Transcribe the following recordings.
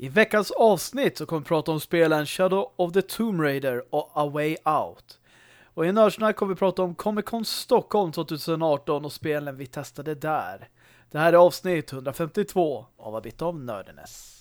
I veckans avsnitt så kommer vi prata om spelen Shadow of the Tomb Raider och A Way Out. Och i Nördsnack kommer vi prata om Comic Con Stockholm 2018 och spelen vi testade där. Det här är avsnitt 152 av A Bit of Nördenes.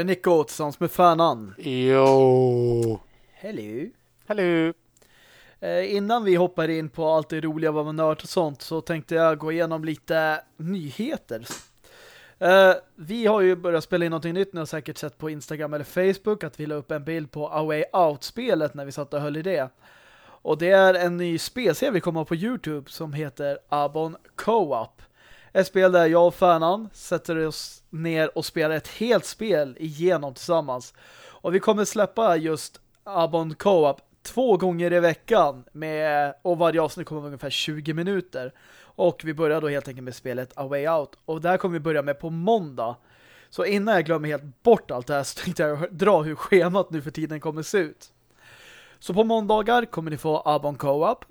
Är Nico tillsammans med Fanan. Jo. Hello. Hello. Eh, innan vi hoppar in på allt det roliga vad man nörd och sånt så tänkte jag gå igenom lite nyheter. Eh, vi har ju börjat spela in någonting nytt. Ni har säkert sett på Instagram eller Facebook att vi la upp en bild på Away Out-spelet när vi satt och höll i det. Och det är en ny spelserie vi kommer på Youtube som heter Abon Co-op. Ett spel där jag och Färnan sätter oss ner och spelar ett helt spel igenom tillsammans. Och vi kommer släppa just Abon Co-op två gånger i veckan med, och varje avsnitt kommer ungefär 20 minuter. Och vi börjar då helt enkelt med spelet A Way Out. Och där kommer vi börja med på måndag. Så innan jag glömmer helt bort allt det här så tänkte jag dra hur schemat nu för tiden kommer se ut. Så på måndagar kommer ni få Abon Co-op.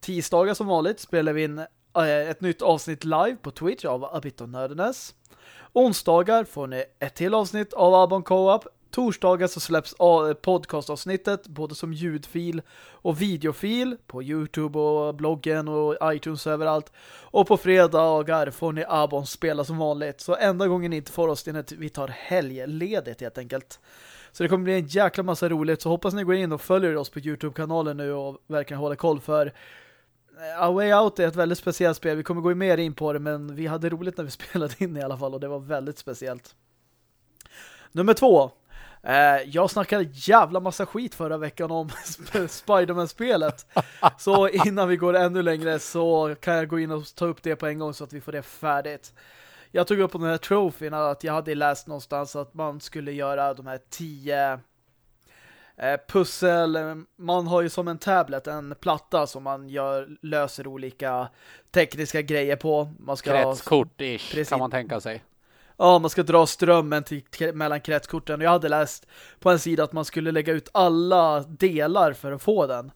Tisdagar som vanligt spelar vi in Eh, ett nytt avsnitt live på Twitch av A Onsdagar får ni ett till avsnitt av Abon Co-op. Torsdagar så släpps ah, podcastavsnittet både som ljudfil och videofil på Youtube och bloggen och iTunes och överallt. Och på fredagar får ni Abon spela som vanligt. Så enda gången ni inte får oss är att vi tar helgledigt helt enkelt. Så det kommer bli en jäkla massa roligt. Så hoppas ni går in och följer oss på Youtube-kanalen nu och verkligen håller koll för A Way Out är ett väldigt speciellt spel. Vi kommer gå mer in på det men vi hade roligt när vi spelade in i alla fall och det var väldigt speciellt. Nummer två. Eh, jag snackade jävla massa skit förra veckan om Spiderman-spelet. Så innan vi går ännu längre så kan jag gå in och ta upp det på en gång så att vi får det färdigt. Jag tog upp på den här trofén att jag hade läst någonstans att man skulle göra de här tio Eh, pussel, man har ju som en tablet, en platta som man gör, löser olika tekniska grejer på. Man ska Kretskort-ish kan man tänka sig. Ja, man ska dra strömmen till, mellan kretskorten. Jag hade läst på en sida att man skulle lägga ut alla delar för att få den.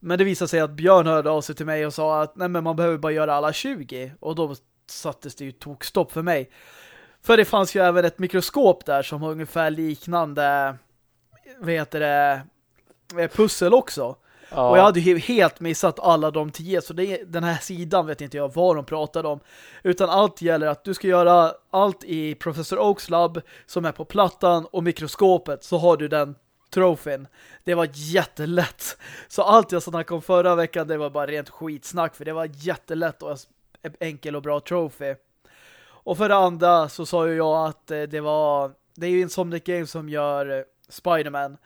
Men det visade sig att Björn hörde av sig till mig och sa att nej men man behöver bara göra alla 20. Och då sattes det ju tokstopp för mig. För det fanns ju även ett mikroskop där som har ungefär liknande vad heter det, eh, pussel också. Ja. Och jag hade ju helt missat alla de tio. Så det, den här sidan vet inte jag vad de pratade om. Utan allt gäller att du ska göra allt i Professor Oaks labb som är på plattan och mikroskopet. Så har du den trofén. Det var jättelätt. Så allt jag snackade om förra veckan det var bara rent skitsnack. För det var jättelätt och enkel och bra trofé. Och för det andra så sa ju jag att eh, det var... Det är ju Insomnic Games som gör Spiderman.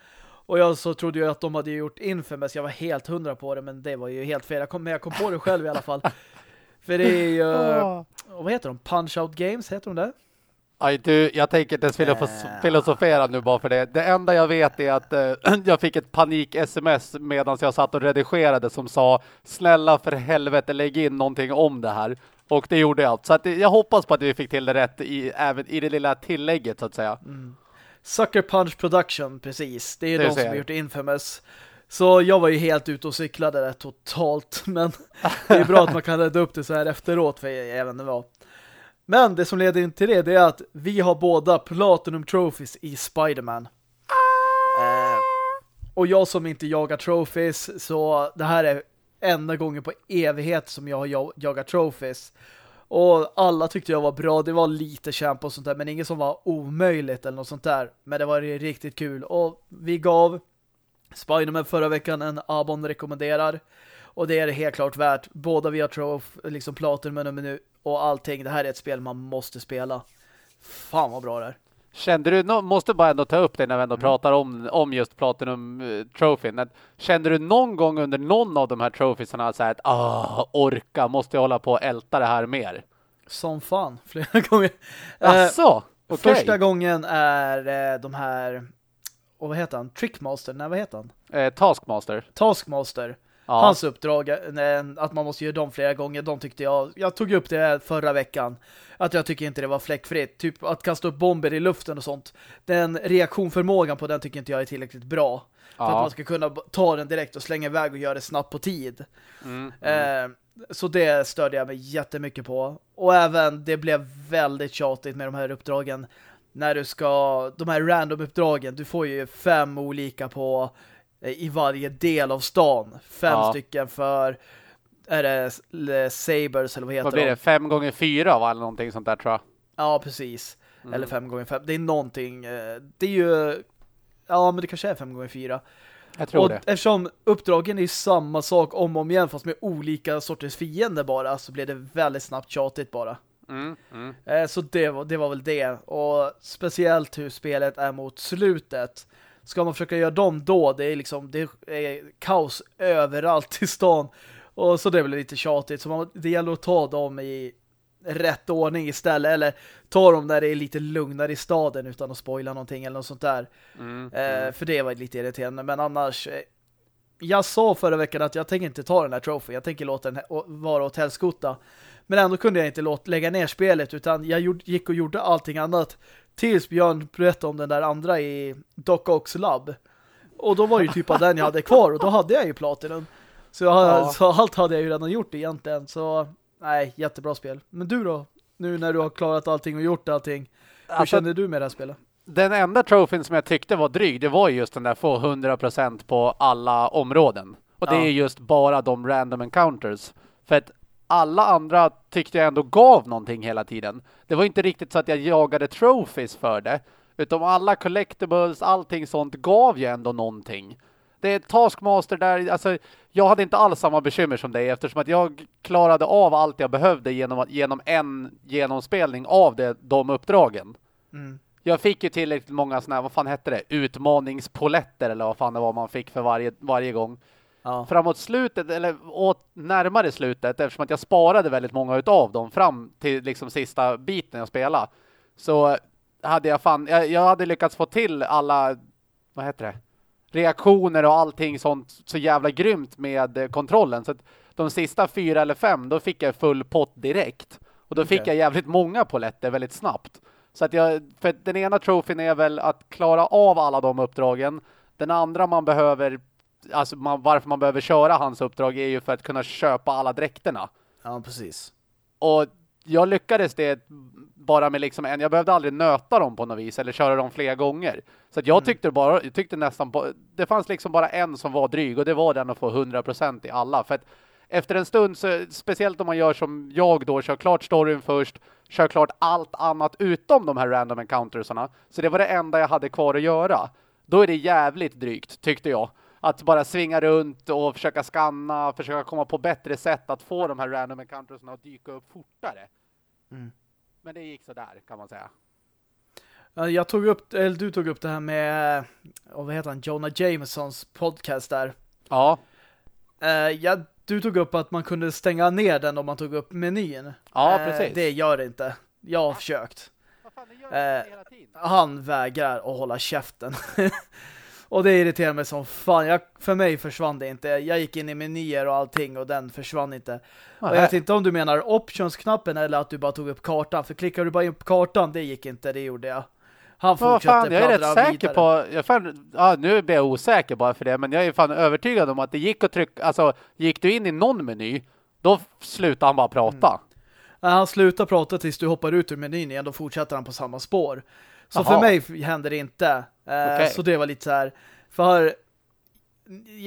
Och jag så trodde ju att de hade gjort Infamous. Jag var helt hundra på det, men det var ju helt fel. Jag kom, men jag kom på det själv i alla fall. För det är ju... Oh. Vad heter de? Punch-Out Games, heter de det? Aj, du, jag tänker inte ens äh. filosofera nu bara för det. Det enda jag vet är att uh, jag fick ett panik-sms medan jag satt och redigerade som sa snälla för helvete lägg in någonting om det här. Och det gjorde jag. Så att, jag hoppas på att vi fick till det rätt i, även i det lilla tillägget så att säga. Mm. Sucker Punch Production, precis. Det är det de som har gjort Infamous. Så jag var ju helt ute och cyklade där totalt. Men det är bra att man kan rädda upp det så här efteråt. För även det var. Men det som leder in till det, det är att vi har båda Platinum Trophies i Spiderman. Eh, och jag som inte jagar trophies, så det här är enda gången på evighet som jag har jagat trophies. Och alla tyckte jag var bra. Det var lite kämp och sånt där. Men inget som var omöjligt eller något sånt där. Men det var riktigt kul. Och vi gav Spiderman förra veckan en Abon rekommenderar. Och det är det helt klart värt. Båda via Troph, liksom Platinum och nu och allting. Det här är ett spel man måste spela. Fan vad bra det är. Kände du, no måste bara ändå ta upp det när vi ändå mm. pratar om, om just Platinum uh, Trophy. Kände du någon gång under någon av de här trofisarna så här att ah, orka, måste jag hålla på och älta det här mer? Som fan, flera gånger. Asså? Uh, okay. Första gången är uh, de här och vad heter han? Trickmaster? Nej, vad heter han? Eh, Taskmaster. Taskmaster. Ja. Hans uppdrag, att man måste göra dem flera gånger, de tyckte jag, jag tog upp det förra veckan, att jag tycker inte det var fläckfritt. Typ att kasta upp bomber i luften och sånt. Den reaktionförmågan på den tycker inte jag är tillräckligt bra. För ja. att man ska kunna ta den direkt och slänga iväg och göra det snabbt på tid. Mm, mm. Eh, så det störde jag mig jättemycket på. Och även, det blev väldigt tjatigt med de här uppdragen. När du ska, de här random-uppdragen, du får ju fem olika på i varje del av stan. Fem ja. stycken för är det Sabers eller vad heter vad blir det? Fem gånger fyra va? Eller någonting sånt där tror jag. Ja, precis. Mm. Eller fem gånger fem. Det är någonting. Eh, det är ju... Ja, men det kanske är fem gånger fyra. Jag tror och det. Eftersom uppdragen är samma sak om och om igen fast med olika sorters fiender bara så blir det väldigt snabbt tjatigt bara. Mm, mm. Eh, så det var, det var väl det. Och speciellt hur spelet är mot slutet ska man försöka göra dem då, det är liksom det är kaos överallt i stan. Och så det blir lite tjatigt. Så man, det gäller att ta dem i rätt ordning istället. Eller ta dem när det är lite lugnare i staden utan att spoila någonting eller något sånt där. Mm, eh, mm. För det var lite irriterande. Men annars... Eh, jag sa förra veckan att jag tänker inte ta den här trofén. Jag tänker låta den vara åt helskotta. Men ändå kunde jag inte låta lägga ner spelet utan jag gick och gjorde allting annat Tills Björn berättade om den där andra i Doc Ox Lab. Och då var det ju typ av den jag hade kvar och då hade jag ju Platinum. Så, jag, ja. så allt hade jag ju redan gjort egentligen. Så nej, jättebra spel. Men du då? Nu när du har klarat allting och gjort allting. Hur alltså, känner du med det här spelet? Den enda trofén som jag tyckte var dryg, det var just den där få 100% på alla områden. Och det ja. är just bara de random encounters. För att alla andra tyckte jag ändå gav någonting hela tiden. Det var inte riktigt så att jag jagade trophies för det. Utan alla collectibles, allting sånt gav ju ändå någonting. Det är Taskmaster där, alltså jag hade inte alls samma bekymmer som dig eftersom att jag klarade av allt jag behövde genom, genom en genomspelning av det, de uppdragen. Mm. Jag fick ju tillräckligt många sådana här, vad fan hette det? Utmaningspoletter eller vad fan det var man fick för varje, varje gång. Ja. Framåt slutet, eller åt närmare slutet, eftersom att jag sparade väldigt många utav dem fram till liksom sista biten jag spelade. Så hade jag fan, jag, jag hade lyckats få till alla, vad heter det? Reaktioner och allting sånt så jävla grymt med kontrollen. Så att de sista fyra eller fem, då fick jag full pott direkt. Och då okay. fick jag jävligt många poletter väldigt snabbt. Så att jag, för den ena trofén är väl att klara av alla de uppdragen. Den andra man behöver alltså man, varför man behöver köra hans uppdrag är ju för att kunna köpa alla dräkterna. Ja, precis. Och jag lyckades det bara med liksom en, jag behövde aldrig nöta dem på något vis eller köra dem flera gånger. Så att jag mm. tyckte bara, jag tyckte nästan, det fanns liksom bara en som var dryg och det var den att få 100% i alla. För att efter en stund, så, speciellt om man gör som jag då, kör klart storyn först, kör klart allt annat utom de här random encountersarna. Så det var det enda jag hade kvar att göra. Då är det jävligt drygt, tyckte jag att bara svinga runt och försöka skanna, försöka komma på bättre sätt att få de här random encountersna att dyka upp fortare. Mm. Men det gick så där kan man säga. Jag tog upp, eller du tog upp det här med, vad heter han, Jonah Jamesons podcast där. Ja. Uh, ja, du tog upp att man kunde stänga ner den om man tog upp menyn. Ja, uh, precis. Det gör det inte. Jag har försökt. Fan, uh, han vägrar att hålla käften. Och det irriterar mig som fan. Jag, för mig försvann det inte. Jag gick in i menyer och allting och den försvann inte. Och jag vet inte om du menar options-knappen eller att du bara tog upp kartan. För klickar du bara in på kartan, det gick inte. Det gjorde jag. Han fortsatte fan, jag är rätt säker vidare. på, jag fan, ja, nu blir jag osäker bara för det, men jag är fan övertygad om att det gick att trycka, alltså gick du in i någon meny, då slutar han bara prata. Mm. Han slutar prata tills du hoppar ut ur menyn igen, då fortsätter han på samma spår. Så Aha. för mig hände det inte. Eh, okay. Så det var lite så här. För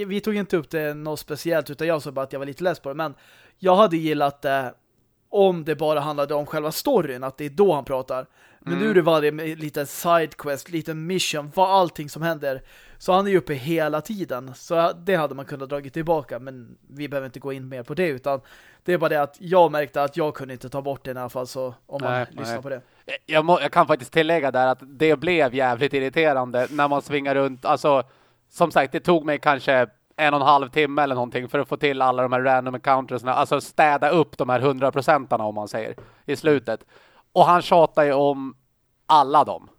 vi tog inte upp det något speciellt utan jag sa bara att jag var lite less på det. Men jag hade gillat det om det bara handlade om själva storyn, att det är då han pratar. Men mm. nu är det varje liten sidequest, liten mission, vad allting som händer. Så han är ju uppe hela tiden. Så det hade man kunnat dragit tillbaka, men vi behöver inte gå in mer på det, utan det är bara det att jag märkte att jag kunde inte ta bort det i alla fall, så om man nej, lyssnar nej. på det. Jag, må, jag, kan faktiskt tillägga där att det blev jävligt irriterande när man svingar runt. Alltså, som sagt, det tog mig kanske en och en halv timme eller någonting för att få till alla de här random encountersna. Alltså städa upp de här hundra procentarna om man säger i slutet. Och han tjatar ju om alla dem.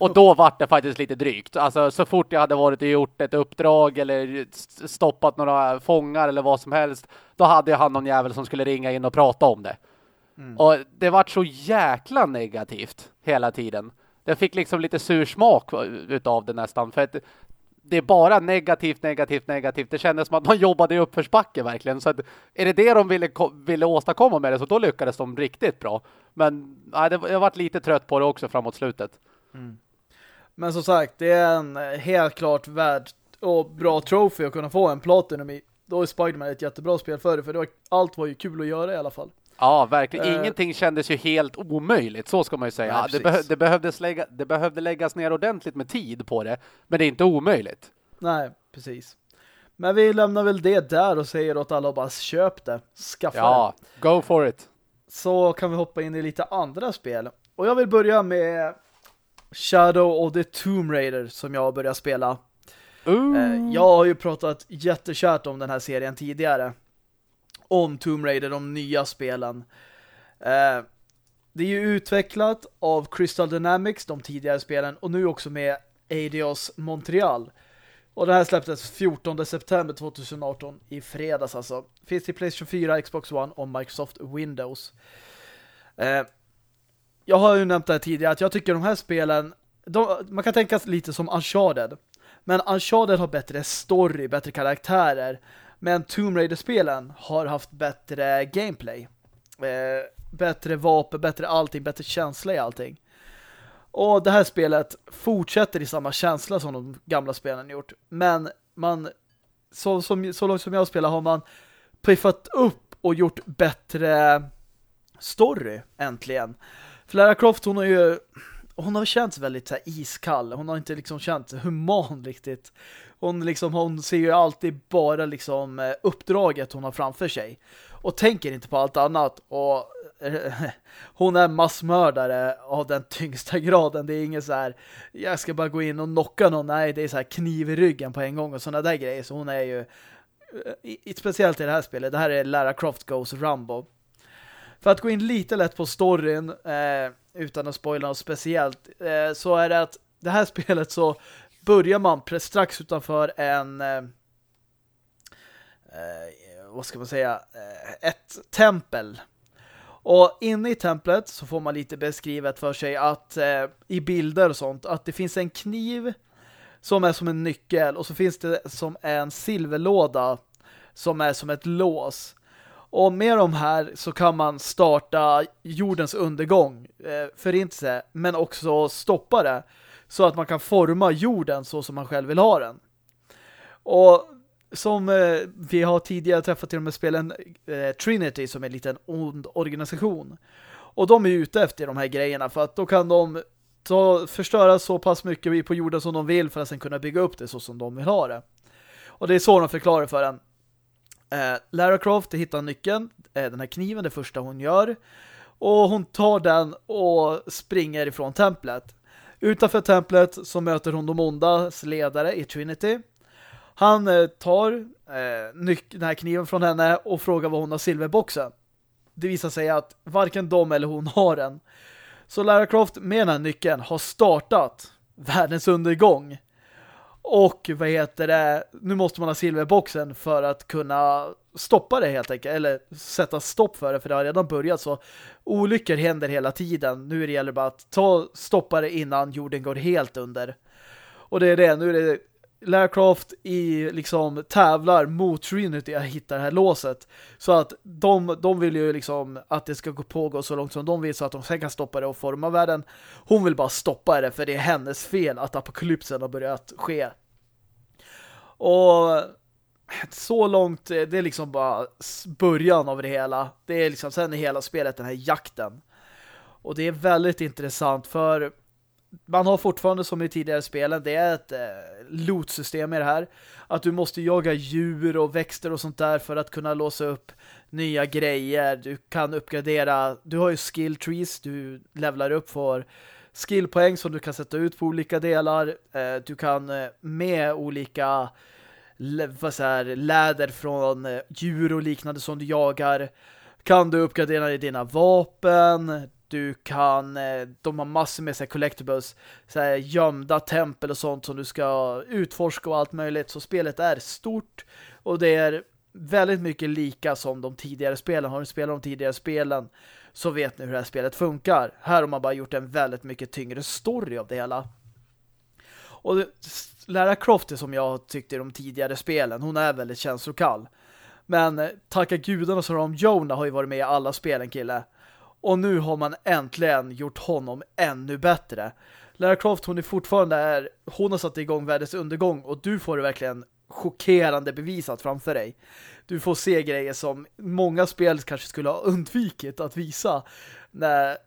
Och då var det faktiskt lite drygt. Alltså så fort jag hade varit och gjort ett uppdrag eller stoppat några fångar eller vad som helst, då hade jag han någon jävel som skulle ringa in och prata om det. Mm. Och det var så jäkla negativt hela tiden. Jag fick liksom lite sur smak utav det nästan. För att det är bara negativt, negativt, negativt. Det kändes som att de jobbade i uppförsbacke verkligen. Så att, är det det de ville, ville åstadkomma med det så då lyckades de riktigt bra. Men nej, det, jag varit lite trött på det också framåt slutet. Mm. Men som sagt, det är en helt klart värd och bra trophy att kunna få en Platinum i. Då är Spiderman ett jättebra spel för det, för det var, allt var ju kul att göra i alla fall. Ja, verkligen. Uh, Ingenting kändes ju helt omöjligt, så ska man ju säga. Nej, det, be det, behövdes lägga, det behövde läggas ner ordentligt med tid på det, men det är inte omöjligt. Nej, precis. Men vi lämnar väl det där och säger åt alla att bara köp det. Skaffa ja, det. Ja, go for it. Så kan vi hoppa in i lite andra spel. Och jag vill börja med Shadow of the Tomb Raider som jag har börjat spela. Uh. Jag har ju pratat jättekärt om den här serien tidigare om Tomb Raider, de nya spelen. Eh, det är ju utvecklat av Crystal Dynamics, de tidigare spelen, och nu också med Adios Montreal. Och det här släpptes 14 september 2018 i fredags alltså. Finns till Playstation 4, Xbox One och Microsoft Windows. Eh, jag har ju nämnt det här tidigare att jag tycker de här spelen de, man kan tänka lite som Uncharted. Men Uncharted har bättre story, bättre karaktärer. Men Tomb Raider-spelen har haft bättre gameplay. Eh, bättre vapen, bättre allting, bättre känsla i allting. Och det här spelet fortsätter i samma känsla som de gamla spelen gjort. Men man, så, som, så långt som jag spelar har man piffat upp och gjort bättre story äntligen. För Lara Croft hon har ju hon har känts väldigt så här, iskall. Hon har inte liksom känt human riktigt. Hon, liksom, hon ser ju alltid bara liksom, eh, uppdraget hon har framför sig. Och tänker inte på allt annat. Och eh, hon är massmördare av den tyngsta graden. Det är ingen så här, jag ska bara gå in och knocka någon. Nej, det är så här kniv i ryggen på en gång och sådana där grejer. Så hon är ju, eh, speciellt i det här spelet, det här är Lara Croft Goes Rambo. För att gå in lite lätt på storyn, eh, utan att spoila något speciellt, eh, så är det att det här spelet så börjar man strax utanför en eh, eh, vad ska man säga eh, ett tempel. Och inne i templet så får man lite beskrivet för sig att eh, i bilder och sånt att det finns en kniv som är som en nyckel och så finns det som en silverlåda som är som ett lås. Och med de här så kan man starta jordens undergång, eh, förintelse, men också stoppa det så att man kan forma jorden så som man själv vill ha den. Och som eh, vi har tidigare träffat till och med spelen eh, Trinity som är en liten ond organisation. Och de är ute efter de här grejerna för att då kan de ta, förstöra så pass mycket på jorden som de vill för att sen kunna bygga upp det så som de vill ha det. Och det är så de förklarar för en. Eh, Lara Croft hittar nyckeln, eh, den här kniven, det första hon gör. Och hon tar den och springer ifrån templet. Utanför templet så möter hon de ondas ledare i Trinity. Han eh, tar eh, den här kniven från henne och frågar vad hon har silverboxen. Det visar sig att varken de eller hon har den. Så Lara Croft med den här nyckeln har startat världens undergång. Och vad heter det? Nu måste man ha silverboxen för att kunna stoppa det helt enkelt. Eller sätta stopp för det för det har redan börjat så. Olyckor händer hela tiden. Nu gäller det bara att ta, stoppa det innan jorden går helt under. Och det är det. Nu är det Lara Croft i liksom tävlar mot Trinity att hitta det här låset. Så att de, de vill ju liksom att det ska gå pågå så långt som de vill så att de sen kan stoppa det och forma världen. Hon vill bara stoppa det för det är hennes fel att apokalypsen har börjat ske. Och så långt, det är liksom bara början av det hela. Det är liksom sen i hela spelet den här jakten. Och det är väldigt intressant för man har fortfarande som i tidigare spelen, det är ett eh, loot-system i det här. Att du måste jaga djur och växter och sånt där för att kunna låsa upp nya grejer. Du kan uppgradera, du har ju skill trees, du levlar upp för skillpoäng som du kan sätta ut på olika delar. Eh, du kan eh, med olika vad så här, läder från eh, djur och liknande som du jagar kan du uppgradera dina vapen. Du kan, eh, de har massor med sig collectibles, så här, gömda tempel och sånt som du ska utforska och allt möjligt. Så spelet är stort och det är väldigt mycket lika som de tidigare spelen. Har du spelat de tidigare spelen så vet ni hur det här spelet funkar. Här har man bara gjort en väldigt mycket tyngre story av det hela. Och Lara Croft är som jag tyckte i de tidigare spelen. Hon är väldigt känslokall. Men eh, tacka gudarna så de Jonah har ju varit med i alla spelen kille. Och nu har man äntligen gjort honom ännu bättre. Lara Croft hon är fortfarande är, hon har satt igång världens undergång och du får det verkligen chockerande bevisat framför dig. Du får se grejer som många spel kanske skulle ha undvikit att visa.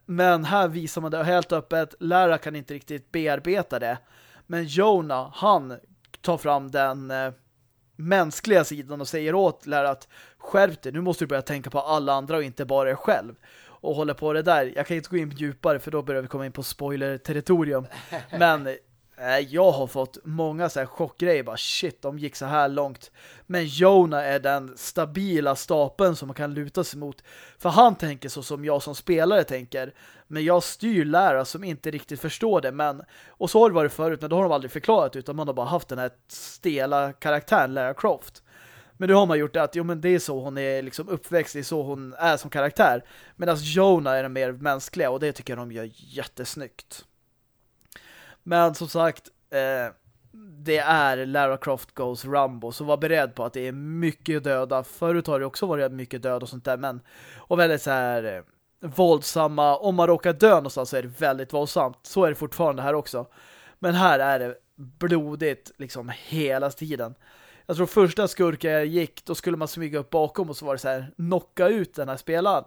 Men här visar man det helt öppet. Lara kan inte riktigt bearbeta det. Men Jonah, han tar fram den eh, mänskliga sidan och säger åt Lara att skärp dig, nu måste du börja tänka på alla andra och inte bara dig själv. Och håller på det där. Jag kan inte gå in djupare för då börjar vi komma in på spoiler-territorium. Men jag har fått många så här chockgrejer. Bara shit, de gick så här långt. Men Jonah är den stabila stapeln som man kan luta sig mot. För han tänker så som jag som spelare tänker. Men jag styr lärare som inte riktigt förstår det. Men, och så har det varit förut, men då har de aldrig förklarat utan man har bara haft den här stela karaktären, Lara Croft. Men nu har man gjort det att jo, men det är så hon är liksom uppväxt, det är så hon är som karaktär. Medan Jonah är den mer mänskliga och det tycker jag de gör jättesnyggt. Men som sagt, eh, det är Lara Croft Goes Rambo så var beredd på att det är mycket döda. Förut har det också varit mycket död och sånt där, men och väldigt så här eh, våldsamma. Om man råkar dö någonstans så är det väldigt våldsamt. Så är det fortfarande här också. Men här är det blodigt liksom hela tiden. Jag tror första skurken jag gick, då skulle man smyga upp bakom och så var det så här, knocka ut den här spelaren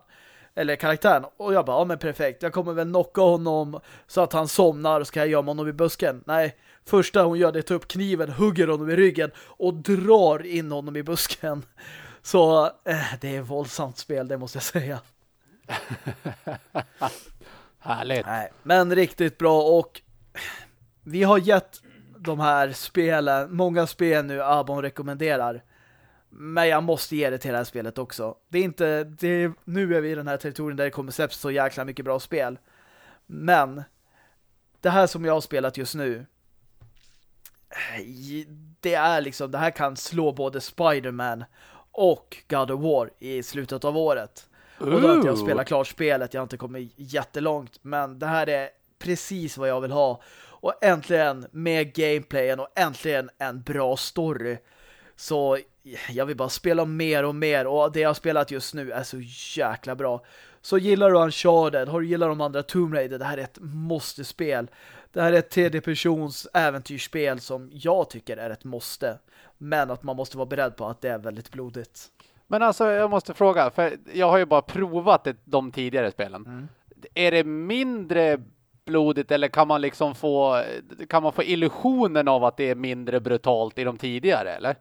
eller karaktären. Och jag bara, ja men perfekt. Jag kommer väl knocka honom så att han somnar och ska jag gömma honom i busken. Nej, första hon gör det är ta upp kniven, hugger honom i ryggen och drar in honom i busken. Så eh, det är våldsamt spel, det måste jag säga. Härligt. Nej, men riktigt bra och vi har gett de här spelen, många spel nu Abon rekommenderar. Men jag måste ge det till det här spelet också. Det är inte, det är, nu är vi i den här territorien där det kommer släppas så jäkla mycket bra spel. Men det här som jag har spelat just nu det är liksom, det här kan slå både Spider-Man och God of War i slutet av året. Ooh. Och då har jag spelat klart spelet, jag har inte kommit jättelångt, men det här är precis vad jag vill ha. Och äntligen med gameplayen och äntligen en bra story. Så jag vill bara spela mer och mer och det jag har spelat just nu är så jäkla bra. Så gillar du Uncharted, har du gillar de andra Tomb Raider, det här är ett måste-spel. Det här är ett tredje-persons äventyrsspel som jag tycker är ett måste. Men att man måste vara beredd på att det är väldigt blodigt. Men alltså, jag måste fråga, för jag har ju bara provat de tidigare spelen. Mm. Är det mindre blodigt eller kan man liksom få kan man få illusionen av att det är mindre brutalt i de tidigare, eller?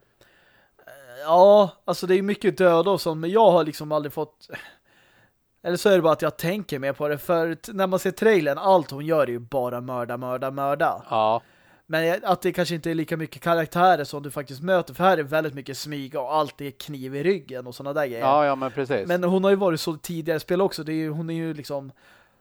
Ja, alltså det är mycket död och sånt, men jag har liksom aldrig fått... Eller så är det bara att jag tänker mer på det, för när man ser trailern, allt hon gör är ju bara mörda, mörda, mörda. Ja. Men att det kanske inte är lika mycket karaktärer som du faktiskt möter, för här är väldigt mycket smyga och allt är kniv i ryggen och sådana där grejer. Ja, ja, men precis. Men hon har ju varit så tidigare spel också, det är ju, hon är ju liksom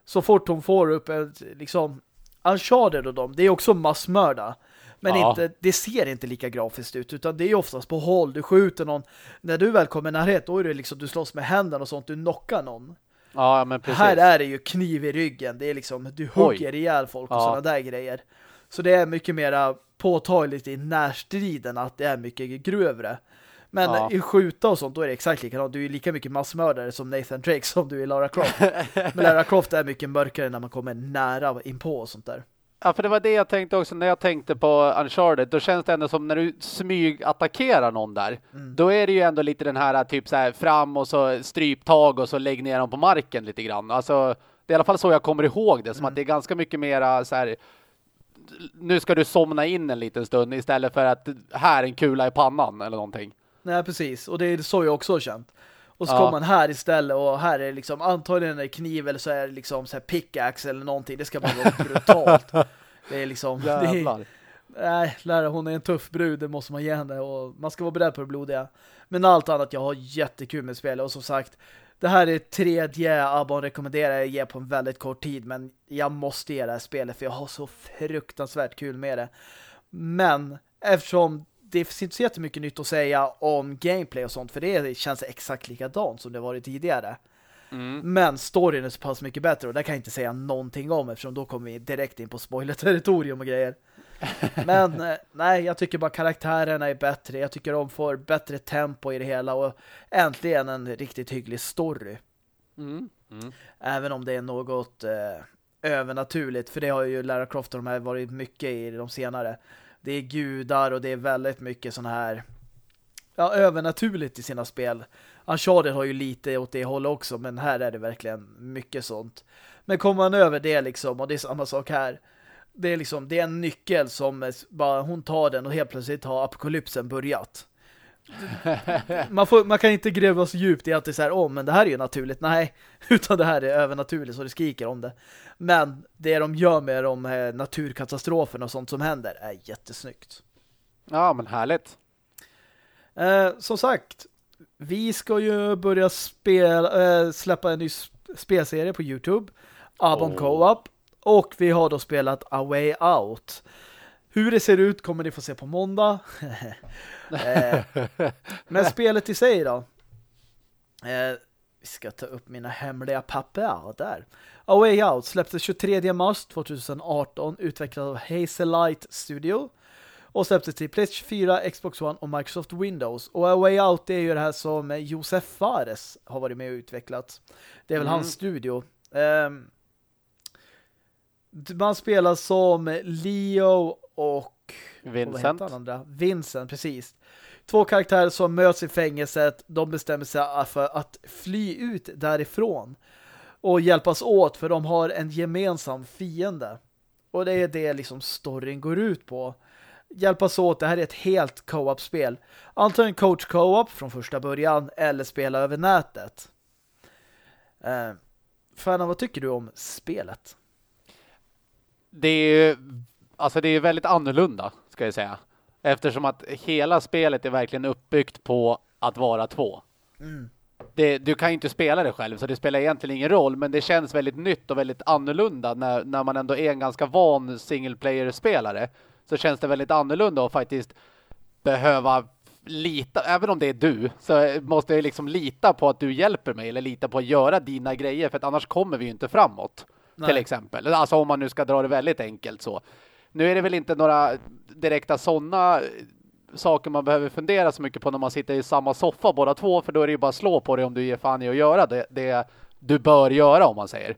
så fort hon får upp ett, liksom Uncharted och dem, det är också massmörda. Men ja. inte, det ser inte lika grafiskt ut utan det är oftast på håll. Du skjuter någon. När du väl kommer närhet då är det liksom du slåss med händerna och sånt. Du knockar någon. Ja, men precis. Här är det ju kniv i ryggen. Det är liksom, du hugger Oj. ihjäl folk och ja. sådana där grejer. Så det är mycket mer påtagligt i närstriden att det är mycket grövre. Men ja. i skjuta och sånt, då är det exakt likadant. Du är lika mycket massmördare som Nathan Drake som du är Lara Croft. Men Lara Croft är mycket mörkare när man kommer nära inpå och sånt där. Ja, för det var det jag tänkte också när jag tänkte på Uncharted. Då känns det ändå som när du smygattackerar någon där. Mm. Då är det ju ändå lite den här typ så här fram och så stryptag och så lägg ner dem på marken lite grann. Alltså, det är i alla fall så jag kommer ihåg det. Som mm. att det är ganska mycket mera så här nu ska du somna in en liten stund istället för att här en kula i pannan eller någonting. Nej, precis. Och det är så jag också har känt. Och så ja. kommer man här istället och här är liksom antagligen en kniv eller så är det liksom så här pickaxe eller någonting. Det ska bara vara brutalt. Det är liksom... Jävlar. Det är, nej, lära hon är en tuff brud, det måste man ge henne och man ska vara beredd på det blodiga. Men allt annat, jag har jättekul med spelet och som sagt, det här är tredje Abon rekommenderar jag ge på en väldigt kort tid men jag måste ge det här spelet för jag har så fruktansvärt kul med det. Men eftersom det finns inte så jättemycket nytt att säga om gameplay och sånt för det känns exakt likadant som det varit tidigare. Mm. Men storyn är så pass mycket bättre och det kan jag inte säga någonting om eftersom då kommer vi direkt in på spoiler-territorium och grejer. Men eh, nej, jag tycker bara karaktärerna är bättre. Jag tycker de får bättre tempo i det hela och äntligen en riktigt hygglig story. Mm. Mm. Även om det är något eh, övernaturligt, för det har ju Lara Croft och de här varit mycket i de senare. Det är gudar och det är väldigt mycket sån här ja, övernaturligt i sina spel. Uncharted har ju lite åt det hållet också, men här är det verkligen mycket sånt. Men kommer man över det liksom, och det är samma sak här det är liksom, det är en nyckel som bara hon tar den och helt plötsligt har apokalypsen börjat. Man, får, man kan inte gräva så djupt i att det är så här, åh, oh, men det här är ju naturligt. Nej, utan det här är övernaturligt så det skriker om det. Men det de gör med de naturkatastroferna och sånt som händer är jättesnyggt. Ja, men härligt. Eh, som sagt, vi ska ju börja spela, eh, släppa en ny spelserie på Youtube. Abon oh. Co-op. Och vi har då spelat A Way Out. Hur det ser ut kommer ni få se på måndag. eh, men spelet i sig då. Eh, vi ska ta upp mina hemliga papper där. A Way Out släpptes 23 mars 2018 utvecklad av Hazelight Studio och släpptes till PlayStation 4, Xbox One och Microsoft Windows. Och A Way Out det är ju det här som Josef Fares har varit med och utvecklat. Det är väl mm. hans studio. Um, man spelar som Leo och Vincent. Och andra? Vincent, precis. Två karaktärer som möts i fängelset. De bestämmer sig för att fly ut därifrån och hjälpas åt för de har en gemensam fiende. Och det är det liksom storyn går ut på. Hjälpas åt, det här är ett helt co-op-spel. Antingen coach co-op från första början eller spela över nätet. Eh, Fanna, vad tycker du om spelet? det är alltså det är väldigt annorlunda ska jag säga. Eftersom att hela spelet är verkligen uppbyggt på att vara två. Mm. Det, du kan ju inte spela det själv så det spelar egentligen ingen roll men det känns väldigt nytt och väldigt annorlunda när, när man ändå är en ganska van single player-spelare så känns det väldigt annorlunda att faktiskt behöva lita, även om det är du så måste jag liksom lita på att du hjälper mig eller lita på att göra dina grejer för att annars kommer vi ju inte framåt. Nej. till exempel. Alltså om man nu ska dra det väldigt enkelt så. Nu är det väl inte några direkta sådana eh, saker man behöver fundera så mycket på när man sitter i samma soffa båda två, för då är det ju bara slå på det om du ger fan i att göra det, det du bör göra om man säger.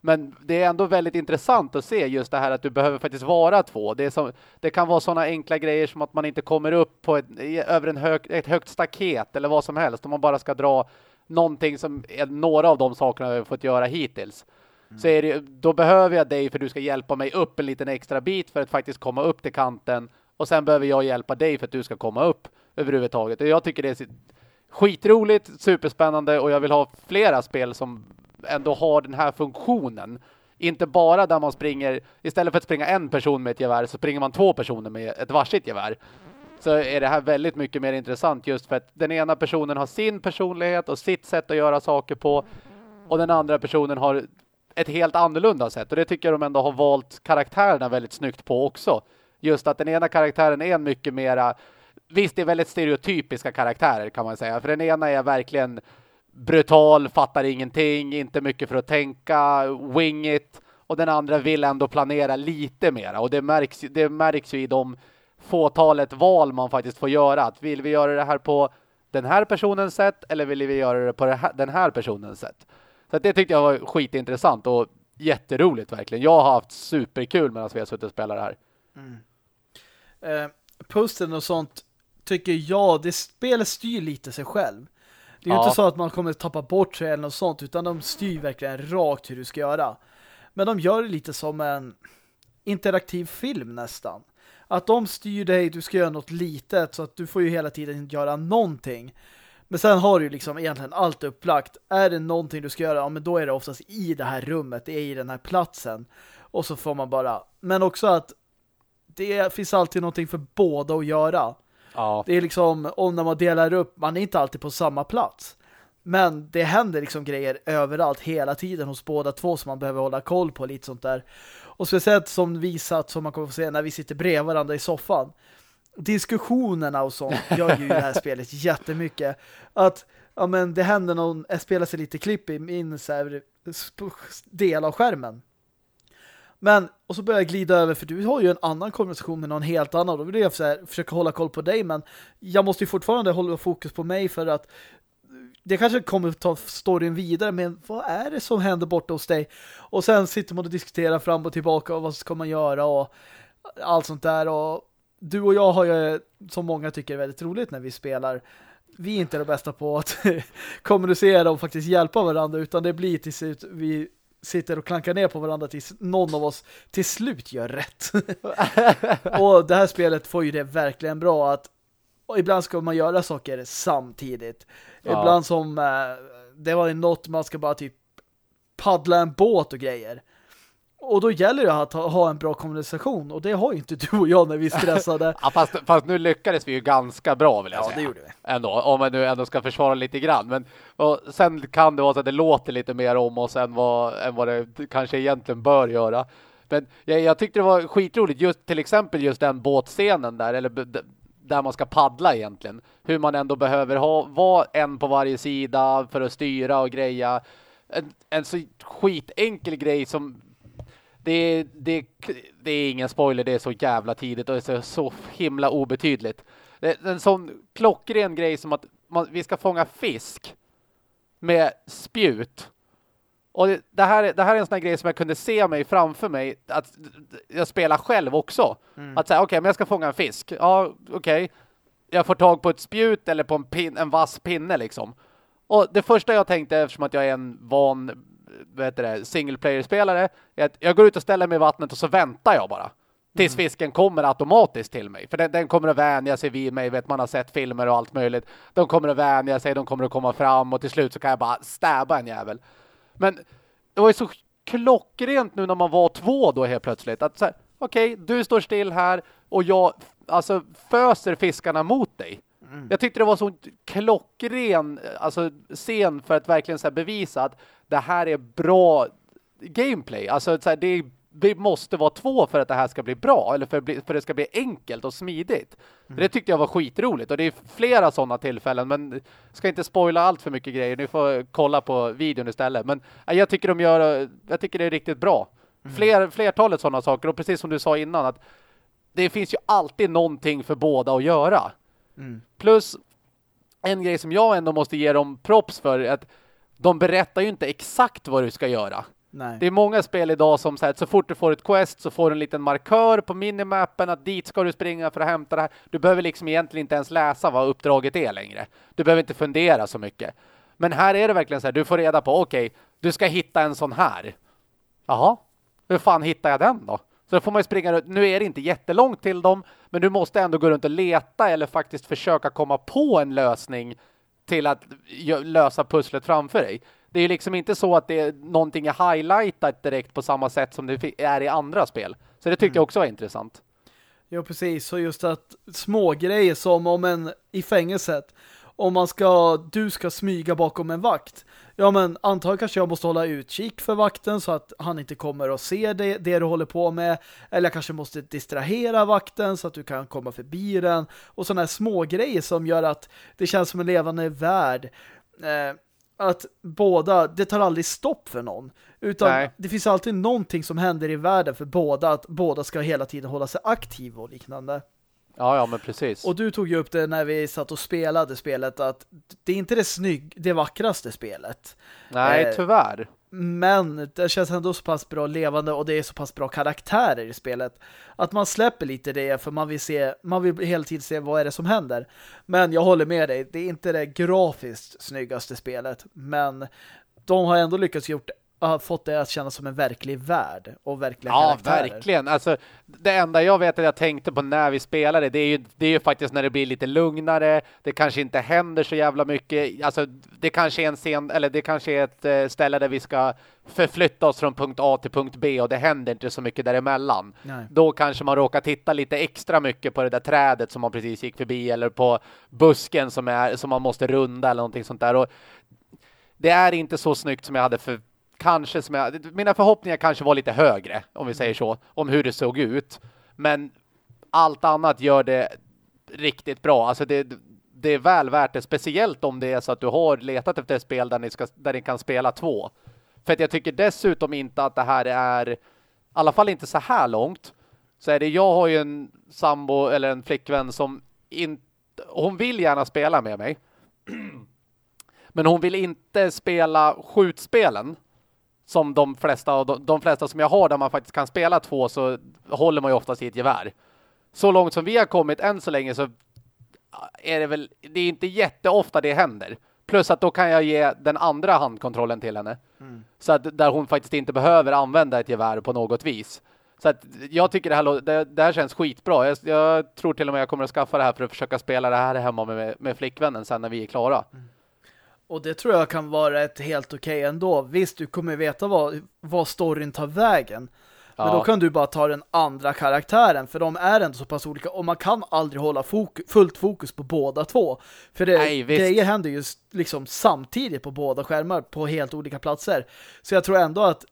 Men det är ändå väldigt intressant att se just det här att du behöver faktiskt vara två. Det, som, det kan vara sådana enkla grejer som att man inte kommer upp på ett, över en hög, ett högt staket eller vad som helst. Om man bara ska dra någonting som är några av de sakerna vi har fått göra hittills. Mm. Så är det, då behöver jag dig för du ska hjälpa mig upp en liten extra bit för att faktiskt komma upp till kanten. Och sen behöver jag hjälpa dig för att du ska komma upp överhuvudtaget. Och jag tycker det är skitroligt, superspännande och jag vill ha flera spel som ändå har den här funktionen. Inte bara där man springer, istället för att springa en person med ett gevär så springer man två personer med ett varsitt gevär. Så är det här väldigt mycket mer intressant just för att den ena personen har sin personlighet och sitt sätt att göra saker på och den andra personen har ett helt annorlunda sätt. Och det tycker jag de ändå har valt karaktärerna väldigt snyggt på också. Just att den ena karaktären är en mycket mera... Visst, det är väldigt stereotypiska karaktärer kan man säga. För den ena är verkligen brutal, fattar ingenting, inte mycket för att tänka, wing it. Och den andra vill ändå planera lite mera. Och det märks, det märks ju i de fåtalet val man faktiskt får göra. Att vill vi göra det här på den här personens sätt eller vill vi göra det på den här personens sätt? Så det tyckte jag var skitintressant och jätteroligt verkligen. Jag har haft superkul medan vi har suttit och spelat det här. Mm. Eh, posten och sånt tycker jag, det spelet styr lite sig själv. Det är ju ja. inte så att man kommer tappa bort sig eller något sånt, utan de styr verkligen rakt hur du ska göra. Men de gör det lite som en interaktiv film nästan. Att de styr dig, du ska göra något litet så att du får ju hela tiden göra någonting. Men sen har du liksom egentligen allt upplagt. Är det någonting du ska göra, ja men då är det oftast i det här rummet, det är i den här platsen. Och så får man bara... Men också att det finns alltid någonting för båda att göra. Ja. Det är liksom, om när man delar upp, man är inte alltid på samma plats. Men det händer liksom grejer överallt hela tiden hos båda två som man behöver hålla koll på lite sånt där. Och speciellt som vi satt, som man kommer att se när vi sitter bredvid varandra i soffan. Diskussionerna och sånt gör ju det här spelet jättemycket. Att ja, men det händer någon, det spelar sig lite klipp i min så här, del av skärmen. Men, och så börjar jag glida över för du har ju en annan konversation med någon helt annan. Då vill jag här, försöka hålla koll på dig men jag måste ju fortfarande hålla fokus på mig för att det kanske kommer att ta storyn vidare men vad är det som händer borta hos dig? Och sen sitter man och diskuterar fram och tillbaka och vad ska man göra och allt sånt där och du och jag har ju som många tycker är väldigt roligt när vi spelar vi är inte det bästa på att kommunicera och faktiskt hjälpa varandra utan det blir till slut vi sitter och klankar ner på varandra tills någon av oss till slut gör rätt. och det här spelet får ju det verkligen bra att ibland ska man göra saker samtidigt. Ja. Ibland som eh, det var något man ska bara typ paddla en båt och grejer. Och då gäller det att ha, ha en bra kommunikation och det har ju inte du och jag när vi stressade. ja, fast, fast, nu lyckades vi ju ganska bra vill jag ja, säga. Ja, det gjorde vi. Ändå, om man nu ändå ska försvara lite grann. Men och sen kan det vara så att det låter lite mer om oss än vad, än vad det kanske egentligen bör göra. Men jag, jag tyckte det var skitroligt, just till exempel just den båtscenen där, eller där man ska paddla egentligen. Hur man ändå behöver ha, vara en på varje sida för att styra och greja. En, en så skitenkel grej som det, det, det är ingen spoiler, det är så jävla tidigt och det är så, himla obetydligt. Det är en sån klockren grej som att man, vi ska fånga fisk med spjut. Och det, det, här, det här är en sån här grej som jag kunde se mig framför mig att jag spelar själv också. Mm. Att säga, okej, okay, men jag ska fånga en fisk. Ja, okej. Okay. Jag får tag på ett spjut eller på en, pin, en vass pinne liksom. Och det första jag tänkte, eftersom att jag är en van vad heter det, single player-spelare är att jag går ut och ställer mig i vattnet och så väntar jag bara. Tills mm. fisken kommer automatiskt till mig. För den, den, kommer att vänja sig vid mig. Vet man har sett filmer och allt möjligt. De kommer att vänja sig, de kommer att komma fram och till slut så kan jag bara stäba en jävel. Men det var ju så klockrent nu när man var två då helt plötsligt. Att så okej, okay, du står still här och jag alltså föser fiskarna mot dig. Mm. Jag tyckte det var så klockren alltså, scen för att verkligen så bevisa att det här är bra gameplay. Alltså så här, det, vi måste vara två för att det här ska bli bra eller för, för det ska bli enkelt och smidigt. Mm. Det tyckte jag var skitroligt och det är flera sådana tillfällen men ska inte spoila allt för mycket grejer. Ni får kolla på videon istället. Men jag tycker de gör jag tycker det är riktigt bra. Mm. Fler, flertalet sådana saker och precis som du sa innan att det finns ju alltid någonting för båda att göra. Mm. Plus en grej som jag ändå måste ge dem props för att de berättar ju inte exakt vad du ska göra. Nej. Det är många spel idag som säger att så fort du får ett quest så får du en liten markör på minimappen att dit ska du springa för att hämta det här. Du behöver liksom egentligen inte ens läsa vad uppdraget är längre. Du behöver inte fundera så mycket. Men här är det verkligen så här, du får reda på, okej, okay, du ska hitta en sån här. Jaha, hur fan hittar jag den då? Så då får man ju springa runt. Nu är det inte jättelångt till dem, men du måste ändå gå runt och leta eller faktiskt försöka komma på en lösning till att lösa pusslet framför dig. Det är liksom inte så att det är någonting är highlightat direkt på samma sätt som det är i andra spel. Så det tyckte mm. jag också var intressant. Ja, precis. Så just att små grejer som om en i fängelset om man ska, du ska smyga bakom en vakt. Ja men antagligen kanske jag måste hålla utkik för vakten så att han inte kommer och ser det, det du håller på med. Eller jag kanske måste distrahera vakten så att du kan komma förbi den. Och sådana här små grejer som gör att det känns som en levande värld. Eh, att båda, det tar aldrig stopp för någon. Utan Nej. det finns alltid någonting som händer i världen för båda, att båda ska hela tiden hålla sig aktiva och liknande. Ja, ja, men precis. Och du tog ju upp det när vi satt och spelade spelet att det är inte det snygg, det vackraste spelet. Nej, eh, tyvärr. Men det känns ändå så pass bra levande och det är så pass bra karaktärer i spelet. Att man släpper lite det för man vill se, man vill hela tiden se vad är det som händer. Men jag håller med dig, det är inte det grafiskt snyggaste spelet. Men de har ändå lyckats gjort har fått det att kännas som en verklig värld och verkliga ja, karaktärer. Ja, verkligen. Alltså, det enda jag vet att jag tänkte på när vi spelade, det är ju, det är ju faktiskt när det blir lite lugnare. Det kanske inte händer så jävla mycket. Alltså, det kanske är en scen, eller det kanske är ett eh, ställe där vi ska förflytta oss från punkt A till punkt B och det händer inte så mycket däremellan. Nej. Då kanske man råkar titta lite extra mycket på det där trädet som man precis gick förbi eller på busken som, är, som man måste runda eller någonting sånt där. Och det är inte så snyggt som jag hade för kanske som jag, mina förhoppningar kanske var lite högre om vi säger så, om hur det såg ut. Men allt annat gör det riktigt bra. Alltså det, det är väl värt det, speciellt om det är så att du har letat efter ett spel där ni, ska, där ni kan spela två. För att jag tycker dessutom inte att det här är, i alla fall inte så här långt, så är det, jag har ju en sambo eller en flickvän som inte, hon vill gärna spela med mig. Men hon vill inte spela skjutspelen som de flesta, de, de flesta som jag har där man faktiskt kan spela två så håller man ju oftast i ett gevär. Så långt som vi har kommit än så länge så är det väl, det är inte jätteofta det händer. Plus att då kan jag ge den andra handkontrollen till henne. Mm. Så att där hon faktiskt inte behöver använda ett gevär på något vis. Så att jag tycker det här, det, det här känns skitbra. Jag, jag, tror till och med jag kommer att skaffa det här för att försöka spela det här hemma med, med flickvännen sen när vi är klara. Mm. Och det tror jag kan vara ett helt okej okay ändå. Visst, du kommer veta vad, vad storyn tar vägen. Men ja. då kan du bara ta den andra karaktären. För de är ändå så pass olika. Och man kan aldrig hålla fokus, fullt fokus på båda två. För det, Nej, grejer händer ju liksom samtidigt på båda skärmar. På helt olika platser. Så jag tror ändå att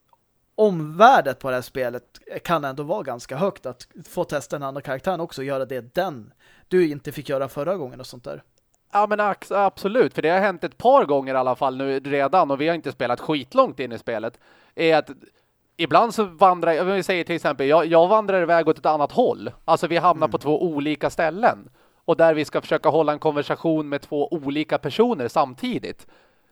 omvärdet på det här spelet kan ändå vara ganska högt. Att få testa den andra karaktären också. Och göra det den du inte fick göra förra gången och sånt där. Ja men absolut, för det har hänt ett par gånger i alla fall nu redan och vi har inte spelat skitlångt in i spelet. Är att ibland så vandrar, jag vill säga till exempel, jag, jag vandrar iväg åt ett annat håll. Alltså vi hamnar mm. på två olika ställen. Och där vi ska försöka hålla en konversation med två olika personer samtidigt.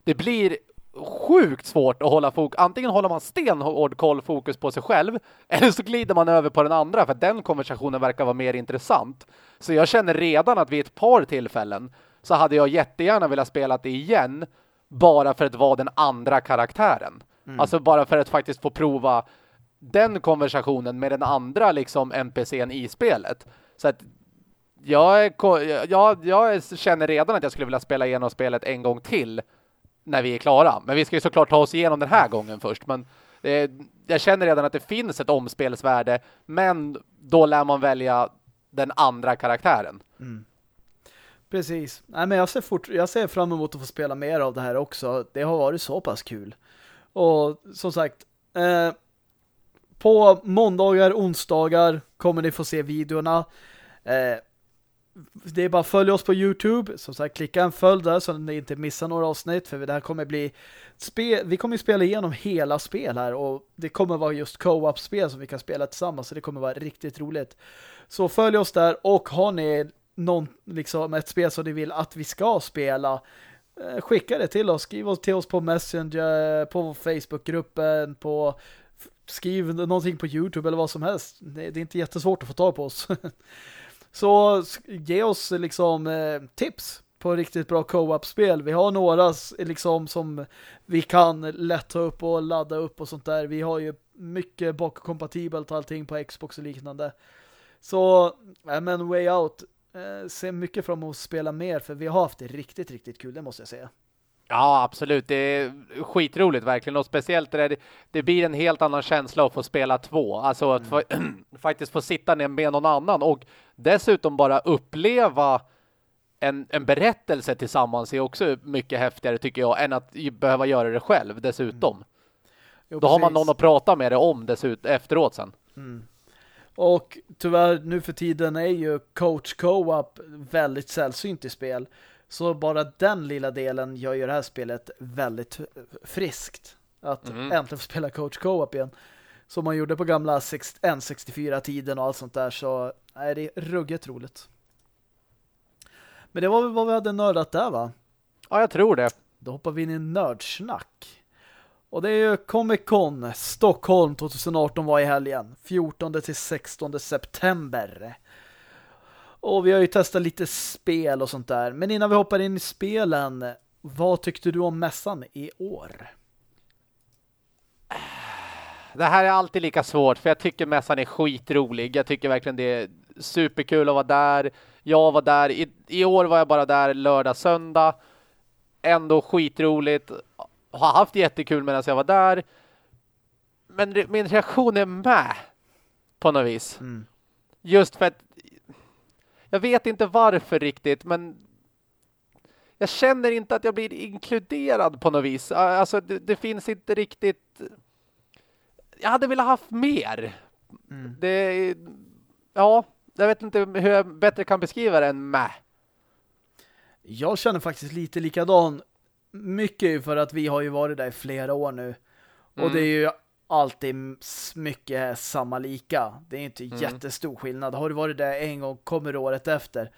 Det blir sjukt svårt att hålla fokus. Antingen håller man stenhård koll fokus på sig själv eller så glider man över på den andra för den konversationen verkar vara mer intressant. Så jag känner redan att vid ett par tillfällen så hade jag jättegärna velat spela det igen bara för att vara den andra karaktären. Mm. Alltså bara för att faktiskt få prova den konversationen med den andra liksom NPCn i spelet. Så att jag, jag, jag känner redan att jag skulle vilja spela igenom spelet en gång till när vi är klara. Men vi ska ju såklart ta oss igenom den här gången först. Men det, jag känner redan att det finns ett omspelsvärde. Men då lär man välja den andra karaktären. Mm. Precis. Nej, men jag ser, fort, jag ser fram emot att få spela mer av det här också. Det har varit så pass kul. Och som sagt, eh, på måndagar, onsdagar kommer ni få se videorna. Eh, det är bara att följa oss på Youtube. Som sagt, klicka en följd där så att ni inte missar några avsnitt. För det här kommer bli Spe vi kommer spela igenom hela spel här. Och det kommer vara just co-op-spel som vi kan spela tillsammans. Så det kommer vara riktigt roligt. Så följ oss där och har ni någon, liksom ett spel som ni vill att vi ska spela eh, skicka det till oss. Skriv till oss på Messenger, eh, på Facebookgruppen, på skriv någonting på Youtube eller vad som helst. Det, är inte jättesvårt att få tag på oss. Så ge oss liksom eh, tips på riktigt bra co-op-spel. Vi har några liksom som vi kan lätta upp och ladda upp och sånt där. Vi har ju mycket bakkompatibelt allting på Xbox och liknande. Så, men Way Out eh, ser mycket fram emot att spela mer för vi har haft det riktigt, riktigt kul, det måste jag säga. Ja, absolut. Det är skitroligt verkligen. Och speciellt det, det blir en helt annan känsla att få spela två. Alltså att få, faktiskt få sitta ner med någon annan. Och dessutom bara uppleva en, en berättelse tillsammans är också mycket häftigare tycker jag än att behöva göra det själv dessutom. Mm. Jo, Då har man någon att prata med det om dessutom efteråt sen. Mm. Och tyvärr nu för tiden är ju coach co-op väldigt sällsynt i spel. Så bara den lilla delen gör ju det här spelet väldigt friskt. Att mm. äntligen få spela coach co-op igen. Som man gjorde på gamla N64-tiden och allt sånt där. Så är det ruggigt roligt. Men det var väl vad vi hade nördat där va? Ja, jag tror det. Då hoppar vi in i nördsnack. Och det är ju Comic Con Stockholm 2018 var i helgen. 14 till 16 september. Och vi har ju testat lite spel och sånt där. Men innan vi hoppar in i spelen, vad tyckte du om mässan i år? det här är alltid lika svårt för jag tycker mässan är skitrolig. Jag tycker verkligen det är superkul att vara där. Jag var där, i, i år var jag bara där lördag, söndag. Ändå skitroligt. Har haft jättekul medan jag var där. Men min reaktion är med på något vis. Mm. Just för att jag vet inte varför riktigt, men jag känner inte att jag blir inkluderad på något vis. Alltså det, det finns inte riktigt jag hade velat haft mer. Mm. Det ja, jag vet inte hur jag bättre kan beskriva det än med. Jag känner faktiskt lite likadan. Mycket för att vi har ju varit där i flera år nu. Och mm. det är ju alltid mycket samma lika. Det är inte mm. jättestor skillnad. Har du varit där en gång, kommer året efter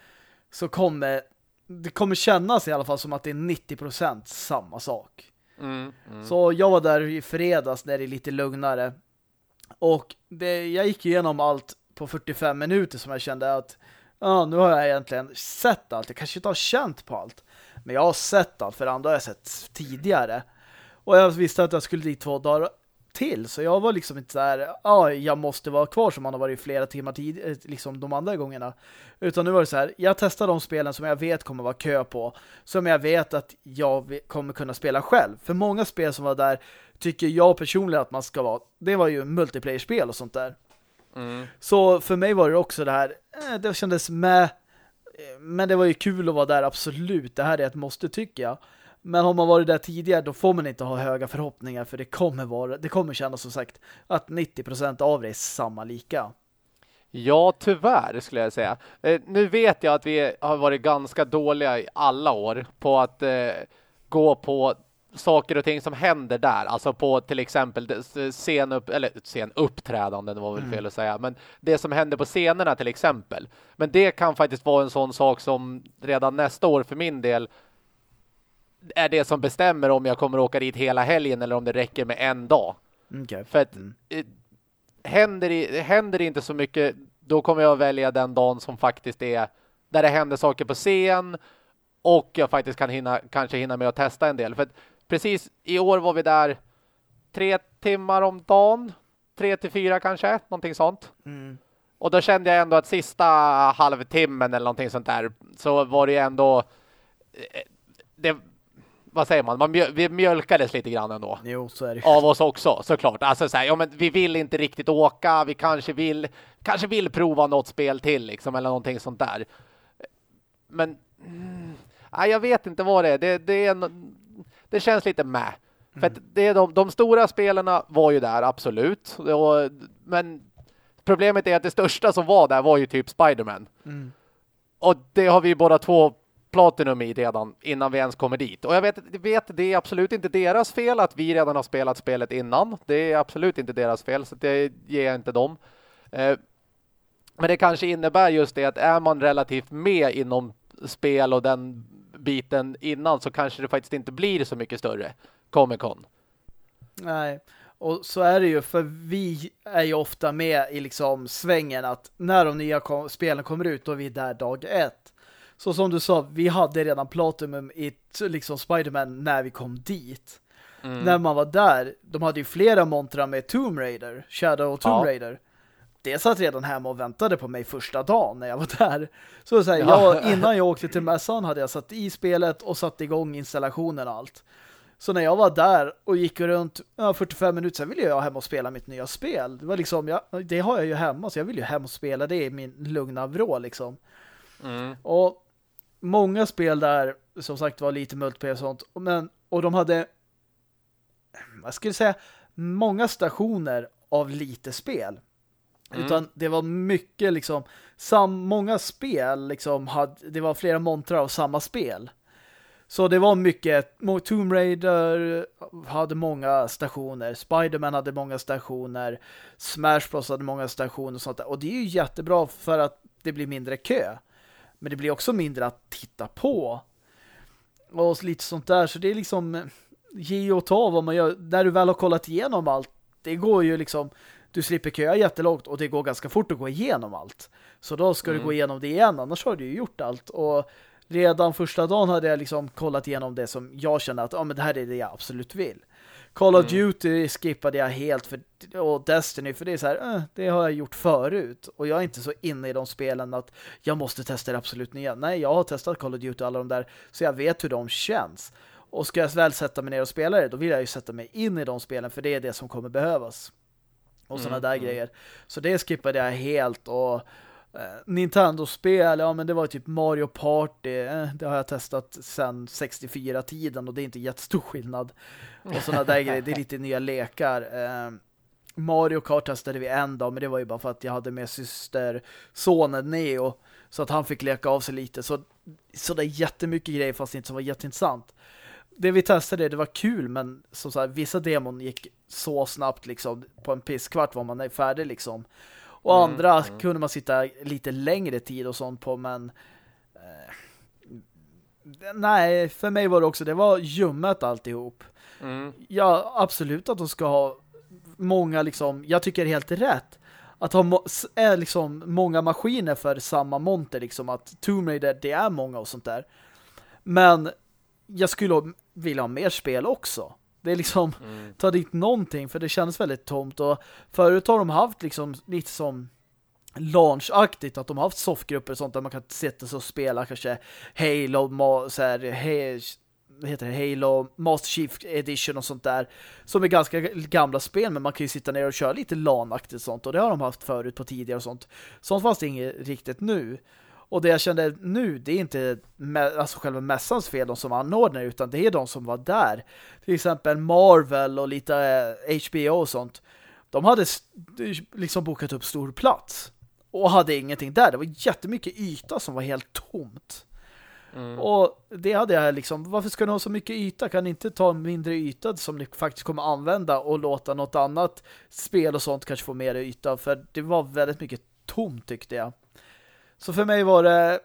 så kommer det kommer kännas i alla fall som att det är 90% samma sak. Mm, mm. Så jag var där i fredags när det är lite lugnare. Och det, jag gick igenom allt på 45 minuter som jag kände att ja, nu har jag egentligen sett allt. Jag kanske inte har känt på allt. Men jag har sett allt, för andra har jag sett tidigare. Och jag visste att jag skulle dit två dagar till. Så jag var liksom inte så här, ja, jag måste vara kvar som man har varit flera timmar tid, eh, liksom de andra gångerna. Utan nu var det så här, jag testar de spelen som jag vet kommer vara kö på. Som jag vet att jag kommer kunna spela själv. För många spel som var där tycker jag personligen att man ska vara, det var ju multiplayer-spel och sånt där. Mm. Så för mig var det också det här, eh, det kändes med, men det var ju kul att vara där, absolut. Det här är ett måste tycker jag. Men har man varit där tidigare då får man inte ha höga förhoppningar för det kommer vara det kommer kännas som sagt att 90% av det är samma lika. Ja, tyvärr skulle jag säga. Eh, nu vet jag att vi har varit ganska dåliga i alla år på att eh, gå på saker och ting som händer där. Alltså på till exempel scen upp, eller scen uppträdande, det var väl mm. fel att säga. Men det som händer på scenerna till exempel. Men det kan faktiskt vara en sån sak som redan nästa år för min del är det som bestämmer om jag kommer åka dit hela helgen eller om det räcker med en dag. Okay. För att mm. Eh, händer, händer det inte så mycket då kommer jag välja den dagen som faktiskt är där det händer saker på scen och jag faktiskt kan hinna, kanske hinna med att testa en del. För att precis i år var vi där tre timmar om dagen. Tre till fyra kanske, någonting sånt. Mm. Och då kände jag ändå att sista halvtimmen eller någonting sånt där så var det ändå eh, det, vad säger man? man mjöl, vi mjölkades lite grann ändå. Jo, så är det. Av oss också, såklart. Alltså så här, ja men vi vill inte riktigt åka, vi kanske vill kanske vill prova något spel till liksom eller någonting sånt där. Men mm, nej, jag vet inte vad det är. Det, det, är, det känns lite med. Mm. För att det är de, de stora spelarna var ju där, absolut. Och, men problemet är att det största som var där var ju typ Spiderman. Mm. Och det har vi båda två Platinum i redan innan vi ens kommer dit. Och jag vet, vet, det är absolut inte deras fel att vi redan har spelat spelet innan. Det är absolut inte deras fel, så det ger jag inte dem. Eh, men det kanske innebär just det att är man relativt med inom spel och den biten innan så kanske det faktiskt inte blir så mycket större Comic Con. Nej, och så är det ju för vi är ju ofta med i liksom svängen att när de nya kom spelen kommer ut då är vi där dag ett. Så som du sa, vi hade redan Platinum i liksom Spiderman när vi kom dit. Mm. När man var där, de hade ju flera montrar med Tomb Raider, Shadow och Tomb ja. Raider. Det satt redan hemma och väntade på mig första dagen när jag var där. Så, så här, ja. jag, innan jag åkte till mässan hade jag satt i spelet och satt igång installationen och allt. Så när jag var där och gick runt ja, 45 minuter sen ville jag hem och spela mitt nya spel. Det var liksom, ja, det har jag ju hemma så jag vill ju hem och spela det i min lugna vrå liksom. Mm. Och många spel där som sagt var lite multiplayer och sånt. Men, och de hade vad skulle jag säga många stationer av lite spel. Mm. Utan det var mycket liksom sam, många spel liksom hade, det var flera montrar av samma spel. Så det var mycket Tomb Raider hade många stationer, Spiderman hade många stationer, Smash Bros hade många stationer och sånt där. Och det är ju jättebra för att det blir mindre kö. Men det blir också mindre att titta på. Och lite sånt där. Så det är liksom eh, ge och ta vad man gör. När du väl har kollat igenom allt. Det går ju liksom du slipper köa jättelångt och det går ganska fort att gå igenom allt. Så då ska mm. du gå igenom det igen, annars har du ju gjort allt. Och redan första dagen hade jag liksom kollat igenom det som jag kände att ah, men det här är det jag absolut vill. Call of mm. Duty skippade jag helt för, och Destiny för det är så här, eh, det har jag gjort förut och jag är inte så inne i de spelen att jag måste testa det absolut nya. Nej, jag har testat Call of Duty och alla de där så jag vet hur de känns. Och ska jag väl sätta mig ner och spela det, då vill jag ju sätta mig in i de spelen för det är det som kommer behövas. Och sådana mm, där mm. grejer. Så det skippade jag helt och eh, Nintendo-spel, ja men det var typ Mario Party, eh, det har jag testat sedan 64-tiden och det är inte jättestor skillnad. Och sådana där grejer, det är lite nya lekar. Eh, Mario Kart testade vi en dag, men det var ju bara för att jag hade med syster sonen Neo, så att han fick leka av sig lite. Så, så det är jättemycket grejer fast inte som var jätteintressant det vi testade, det var kul men som sagt, vissa demon gick så snabbt liksom, på en pisskvart var man färdig liksom. Och mm, andra mm. kunde man sitta lite längre tid och sånt på, men eh, nej, för mig var det också, det var ljummet alltihop. Mm. Ja, absolut att de ska ha många liksom, jag tycker det är helt rätt att ha är liksom många maskiner för samma monter liksom, att Tomb Raider, det är många och sånt där. Men jag skulle vilja ha mer spel också. Det är liksom, mm. ta dit någonting för det känns väldigt tomt och förut har de haft liksom lite som launchaktigt att de har haft softgrupper och sånt där man kan sätta sig och spela kanske Halo, så här, vad heter det, Halo Master Chief Edition och sånt där som är ganska gamla spel men man kan ju sitta ner och köra lite LAN-aktigt sånt och det har de haft förut på tidigare och sånt. Sånt fanns det inget riktigt nu. Och det jag kände nu, det är inte alltså själva mässans fel de som anordnar utan det är de som var där. Till exempel Marvel och lite HBO eh, och sånt. De hade liksom bokat upp stor plats och hade ingenting där. Det var jättemycket yta som var helt tomt. Mm. Och det hade jag liksom, varför ska ni ha så mycket yta? Kan ni inte ta mindre yta som ni faktiskt kommer använda och låta något annat spel och sånt kanske få mer yta? För det var väldigt mycket tomt tyckte jag. Så för mig var det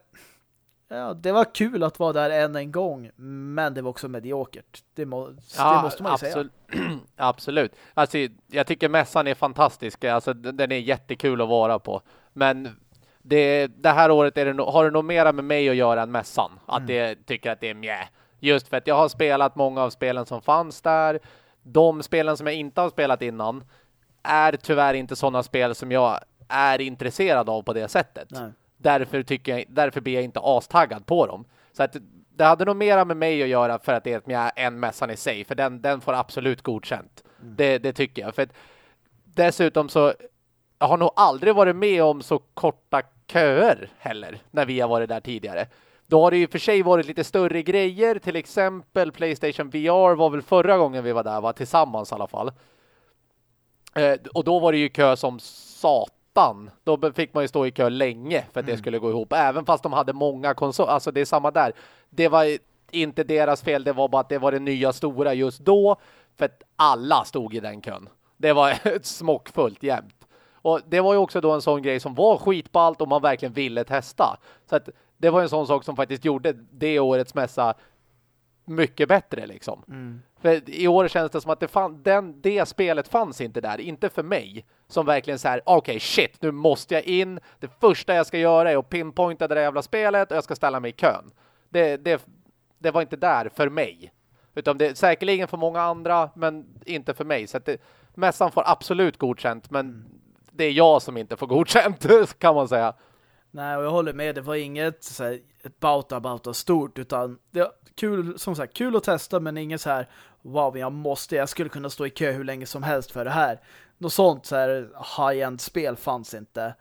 ja, det var kul att vara där än en gång, men det var också mediokert. Det, må, ja, det måste man ju absolut. säga. absolut. Alltså, jag tycker mässan är fantastisk. Alltså, den är jättekul att vara på. Men det, det här året är det, har det nog mera med mig att göra än mässan. Att mm. det tycker att det är mjä. Just för att jag har spelat många av spelen som fanns där. De spelen som jag inte har spelat innan är tyvärr inte sådana spel som jag är intresserad av på det sättet. Nej. Därför, tycker jag, därför blir jag inte astaggad på dem. Så att det hade nog mera med mig att göra för att det är en mässan i sig. För den, den får absolut godkänt. Mm. Det, det tycker jag. För att, dessutom så jag har nog aldrig varit med om så korta köer heller när vi har varit där tidigare. Då har det ju för sig varit lite större grejer. Till exempel Playstation VR var väl förra gången vi var där, var tillsammans i alla fall. Eh, och då var det ju kö som sat ettan, då fick man ju stå i kö länge för att mm. det skulle gå ihop. Även fast de hade många konsoler. Alltså det är samma där. Det var inte deras fel, det var bara att det var det nya stora just då. För att alla stod i den kön. Det var smockfullt jämt. Och det var ju också då en sån grej som var skitballt och man verkligen ville testa. Så att det var en sån sak som faktiskt gjorde det årets mässa mycket bättre liksom. Mm. För i år känns det som att det, fann, den, det spelet fanns inte där. Inte för mig. Som verkligen så här, okej okay, shit, nu måste jag in. Det första jag ska göra är att pinpointa det där jävla spelet och jag ska ställa mig i kön. Det, det, det var inte där för mig. Utan det säkerligen för många andra, men inte för mig. Så att det, mässan får absolut godkänt, men mm. det är jag som inte får godkänt, kan man säga. Nej, och jag håller med. Det var inget så här, bauta bauta stort, utan det, kul, som sagt, kul att testa men inget så här wow, jag måste, jag skulle kunna stå i kö hur länge som helst för det här. Något sånt så här high-end spel fanns inte.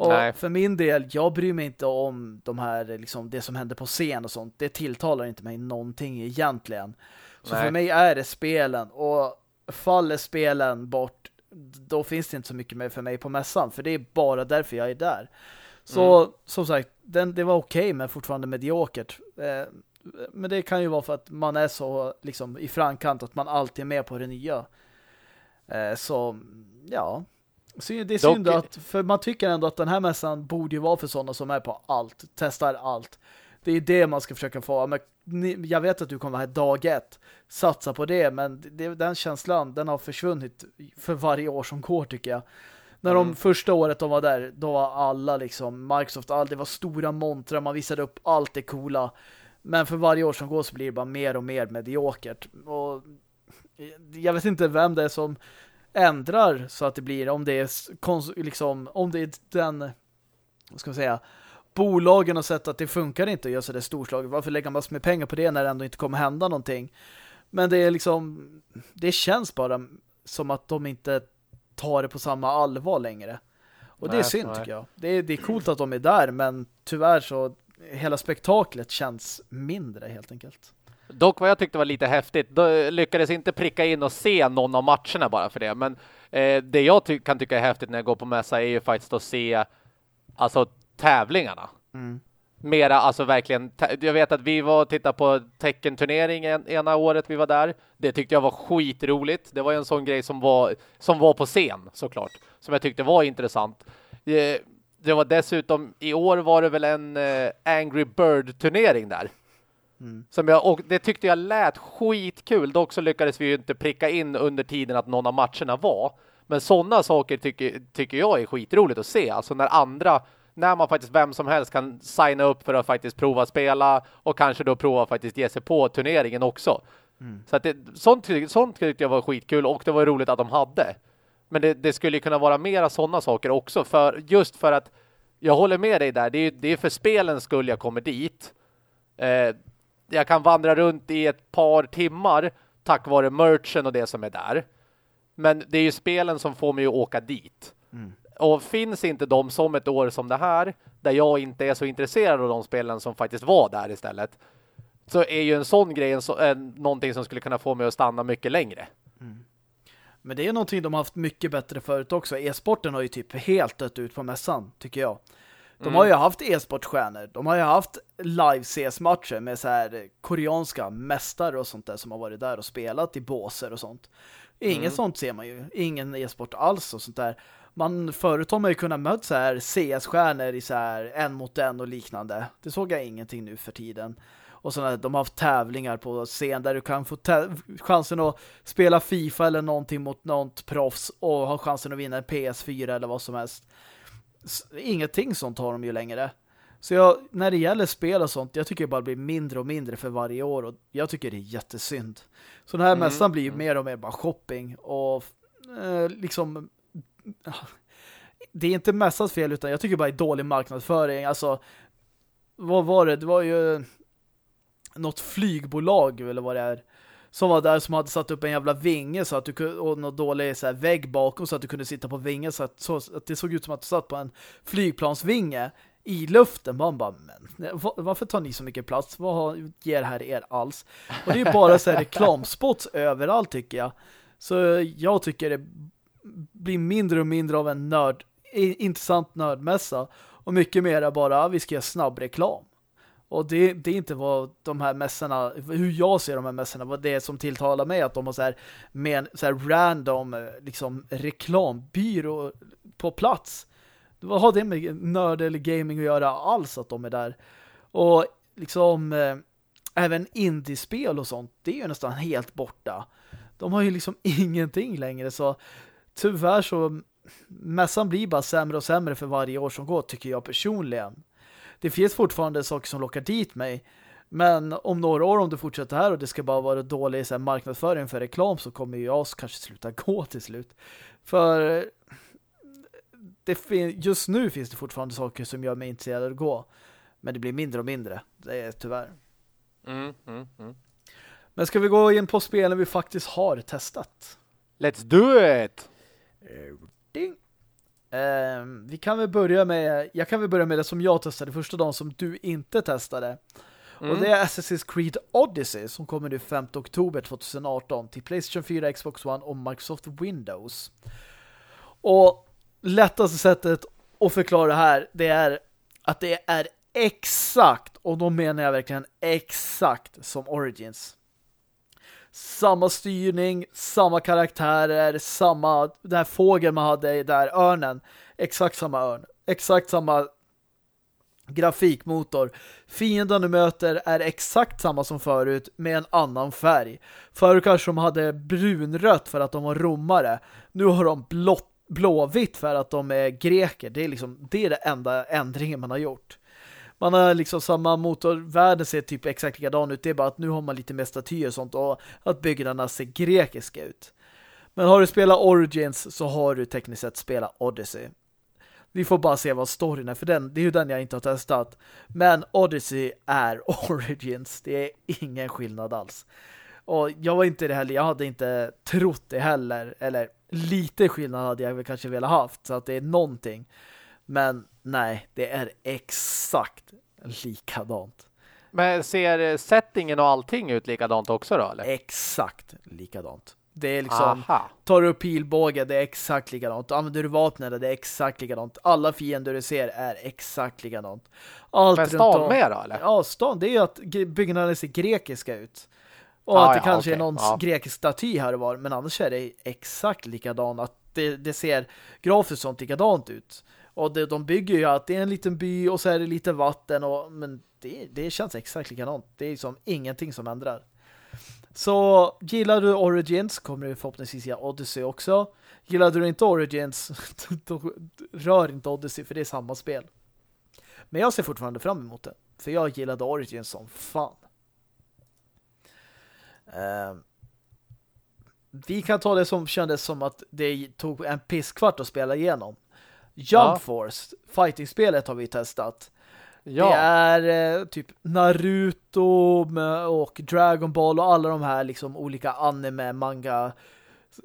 Och Nej. för min del, jag bryr mig inte om de här, liksom, det som händer på scen och sånt. Det tilltalar inte mig någonting egentligen. Så Nej. för mig är det spelen. Och faller spelen bort, då finns det inte så mycket mer för mig på mässan. För det är bara därför jag är där. Så mm. som sagt, den, det var okej okay, men fortfarande mediokert. Eh, men det kan ju vara för att man är så liksom i framkant att man alltid är med på det nya. Eh, så ja, det är synd Dock... att, för man tycker ändå att den här mässan borde ju vara för sådana som är på allt, testar allt. Det är det man ska försöka få. Men jag vet att du kommer här dag ett satsa på det, men det, den känslan, den har försvunnit för varje år som går tycker jag. När de mm. första året de var där, då var alla liksom, Microsoft, all, det var stora montrar, man visade upp allt det coola. Men för varje år som går så blir det bara mer och mer mediokert. Och jag vet inte vem det är som ändrar så att det blir om det är liksom om det är den vad ska man säga bolagen har sett att det funkar inte att göra så det storslaget. Varför lägga massor med pengar på det när det ändå inte kommer hända någonting? Men det är liksom det känns bara som att de inte tar det på samma allvar längre. Och nej, det är synd nej. tycker jag. Det är, det är coolt att de är där men tyvärr så hela spektaklet känns mindre helt enkelt. Dock vad jag tyckte var lite häftigt, då lyckades inte pricka in och se någon av matcherna bara för det. Men eh, det jag ty kan tycka är häftigt när jag går på mässa är ju faktiskt att se alltså tävlingarna. Mm. Mera, alltså verkligen, jag vet att vi var och tittade på teckenturneringen ena året vi var där. Det tyckte jag var skitroligt. Det var ju en sån grej som var, som var på scen såklart. Som jag tyckte var intressant. Eh, det var dessutom, i år var det väl en eh, Angry Bird-turnering där. Mm. Som jag, och det tyckte jag lät skitkul. Dock så lyckades vi ju inte pricka in under tiden att någon av matcherna var. Men sådana saker tycker, tycker jag är skitroligt att se. Alltså när andra, när man faktiskt vem som helst kan signa upp för att faktiskt prova spela och kanske då prova faktiskt ge sig på turneringen också. Mm. Så att det, sånt, sånt tyckte jag var skitkul och det var roligt att de hade. Men det, det skulle kunna vara mera sådana saker också. För, just för att jag håller med dig där. Det är, det är för spelens skull jag kommer dit. Eh, jag kan vandra runt i ett par timmar tack vare merchen och det som är där. Men det är ju spelen som får mig att åka dit. Mm. Och finns inte de som ett år som det här, där jag inte är så intresserad av de spelen som faktiskt var där istället, så är ju en sån grej en, en, någonting som skulle kunna få mig att stanna mycket längre. Mm. Men det är någonting de har haft mycket bättre förut också. E-sporten har ju typ helt dött ut på mässan, tycker jag. De mm. har ju haft e-sportstjärnor. De har ju haft live-CS-matcher med så här koreanska mästare och sånt där som har varit där och spelat i båser och sånt. Inget mm. sånt ser man ju. Ingen e-sport alls och sånt där. Man förut har man ju kunnat möta så här CS-stjärnor i så här en mot en och liknande. Det såg jag ingenting nu för tiden. Och sådana, de har haft tävlingar på scen där du kan få chansen att spela FIFA eller någonting mot något proffs och ha chansen att vinna en PS4 eller vad som helst ingenting sånt har de ju längre. Så jag, när det gäller spel och sånt, jag tycker det bara blir mindre och mindre för varje år och jag tycker det är jättesynd. Så den här mm. mässan blir ju mm. mer och mer bara shopping och eh, liksom det är inte mässans fel utan jag tycker bara det är dålig marknadsföring. Alltså, vad var det? Det var ju något flygbolag eller vad det är som var där som hade satt upp en jävla vinge så att du kunde, och någon dålig så här, vägg bakom så att du kunde sitta på vingen så att, så att det såg ut som att du satt på en flygplansvinge i luften. Man bara, men varför tar ni så mycket plats? Vad ger här er alls? Och det är bara så här reklamspots överallt tycker jag. Så jag tycker det blir mindre och mindre av en nörd, intressant nördmässa och mycket mer bara ah, vi ska göra snabb reklam. Och det, det, är inte vad de här mässorna, hur jag ser de här mässorna, vad det är som tilltalar mig att de har så här, med så här random liksom reklambyrå på plats. Vad har det med nörd eller gaming att göra alls att de är där? Och liksom eh, även indiespel och sånt, det är ju nästan helt borta. De har ju liksom ingenting längre så tyvärr så mässan blir bara sämre och sämre för varje år som går tycker jag personligen det finns fortfarande saker som lockar dit mig. Men om några år om du fortsätter här och det ska bara vara dålig så här, marknadsföring för reklam så kommer jag kanske sluta gå till slut. För det just nu finns det fortfarande saker som gör mig intresserad att gå. Men det blir mindre och mindre. Det är tyvärr. Mm, mm, mm. Men ska vi gå in på spelen vi faktiskt har testat? Let's do it! Ding. Uh, vi kan väl börja med jag kan väl börja med det som jag testade första dagen som du inte testade. Mm. Och det är Assassin's Creed Odyssey som kommer nu 5 oktober 2018 till Playstation 4, Xbox One och Microsoft Windows. Och lättaste sättet att förklara det här det är att det är exakt, och då menar jag verkligen exakt som Origins samma styrning, samma karaktärer, samma, den här fågeln man hade där, örnen, exakt samma örn, exakt samma grafikmotor. Fienden du möter är exakt samma som förut med en annan färg. Förut kanske de hade brunrött för att de var romare. Nu har de blått, blåvitt för att de är greker. Det är liksom det är det enda ändringen man har gjort. Man har liksom samma motor, världen ser typ exakt likadan ut. Det är bara att nu har man lite mer statyer och sånt och att byggnaderna ser grekiska ut. Men har du spelat Origins så har du tekniskt sett spelat Odyssey. Vi får bara se vad storyn är, för den, det är ju den jag inte har testat. Men Odyssey är Origins. Det är ingen skillnad alls. Och jag var inte det heller, jag hade inte trott det heller. Eller lite skillnad hade jag väl kanske velat haft, så att det är någonting. Men nej, det är exakt likadant. Men ser settingen och allting ut likadant också då? Eller? Exakt likadant. Det är liksom, Aha. tar du pilbåge, det är exakt likadant. Använder du vapnen, det är exakt likadant. Alla fiender du ser är exakt likadant. Allt Men stan med då, eller? Ja, stan. Det är ju att byggnaderna ser grekiska ut. Och ah, att det ja, kanske okay. är någon ja. grekisk staty här och var. Men annars är det exakt likadant. Att det, det ser grafiskt sånt likadant ut. Och det, de bygger ju att det är en liten by och så är det lite vatten. Och, men det, det känns exakt likadant. Det är liksom ingenting som ändrar. Så gillar du Origins kommer du förhoppningsvis göra Odyssey också. Gillar du inte Origins då rör inte Odyssey för det är samma spel. Men jag ser fortfarande fram emot det. För jag gillade Origins som fan. Uh, vi kan ta det som kändes som att det tog en pisskvart att spela igenom. Jump ja. Force, fighting-spelet har vi testat. Ja. Det är eh, typ Naruto och Dragon Ball och alla de här liksom olika anime, manga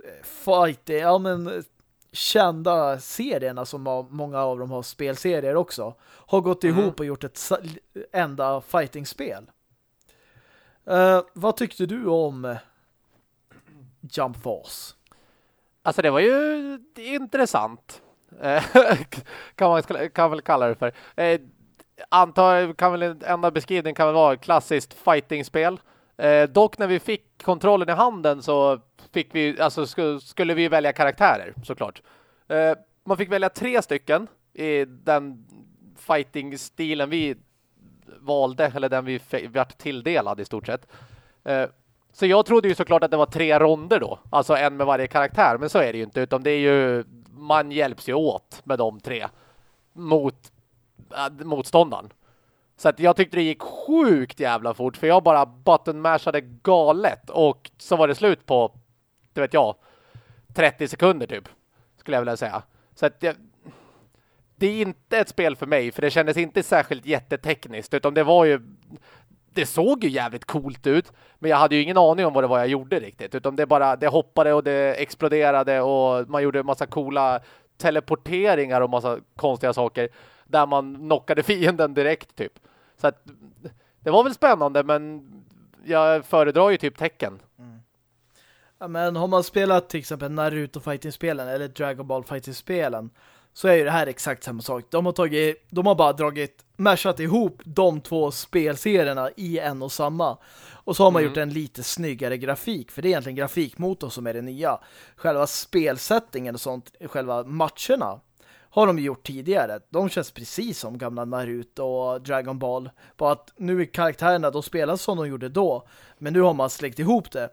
eh, fight, ja men kända serierna som många av dem har spelserier också har gått mm. ihop och gjort ett enda fighting-spel. Uh, vad tyckte du om Jump Force? Alltså det var ju intressant. Eh, kan man kan väl kalla det för eh, antar kan väl enda beskrivningen kan väl vara klassiskt fighting-spel. Eh, dock när vi fick kontrollen i handen så fick vi, alltså sk skulle vi välja karaktärer såklart. Eh, man fick välja tre stycken i den fighting-stilen vi valde, eller den vi vart tilldelad i stort sett. Eh, så jag trodde ju såklart att det var tre ronder då, alltså en med varje karaktär, men så är det ju inte, utan det är ju man hjälps ju åt med de tre mot äh, motståndaren. Så att jag tyckte det gick sjukt jävla fort för jag bara buttonmashade galet och så var det slut på, det vet jag, 30 sekunder typ, skulle jag vilja säga. Så att jag, det är inte ett spel för mig för det kändes inte särskilt jättetekniskt utan det var ju det såg ju jävligt coolt ut men jag hade ju ingen aning om vad det var jag gjorde riktigt utan det bara, det hoppade och det exploderade och man gjorde massa coola teleporteringar och massa konstiga saker där man knockade fienden direkt typ. Så att, det var väl spännande men jag föredrar ju typ tecken. Mm. Ja, men har man spelat till exempel Naruto fighting-spelen eller Dragon Ball fighting-spelen så är ju det här exakt samma sak. De har tagit, de har bara dragit, mashat ihop de två spelserierna i en och samma. Och så har man mm. gjort en lite snyggare grafik, för det är egentligen grafikmotorn som är det nya. Själva spelsättningen och sånt, själva matcherna har de gjort tidigare. De känns precis som gamla Naruto och Dragon Ball. Bara att nu är karaktärerna, de spelas som de gjorde då. Men nu har man släckt ihop det.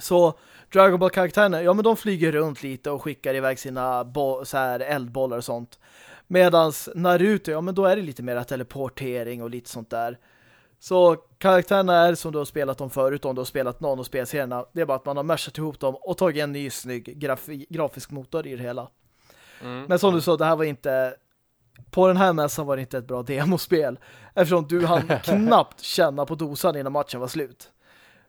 Så Dragon Ball-karaktärerna, ja men de flyger runt lite och skickar iväg sina så här eldbollar och sånt. Medans Naruto, ja men då är det lite mer teleportering och lite sånt där. Så karaktärerna är som du har spelat dem förut, om du har spelat någon av spelserierna. Det är bara att man har mashat ihop dem och tagit en ny snygg graf grafisk motor i det hela. Mm. Men som du sa, det här var inte på den här mässan var det inte ett bra demospel eftersom du hann knappt känna på dosan innan matchen var slut.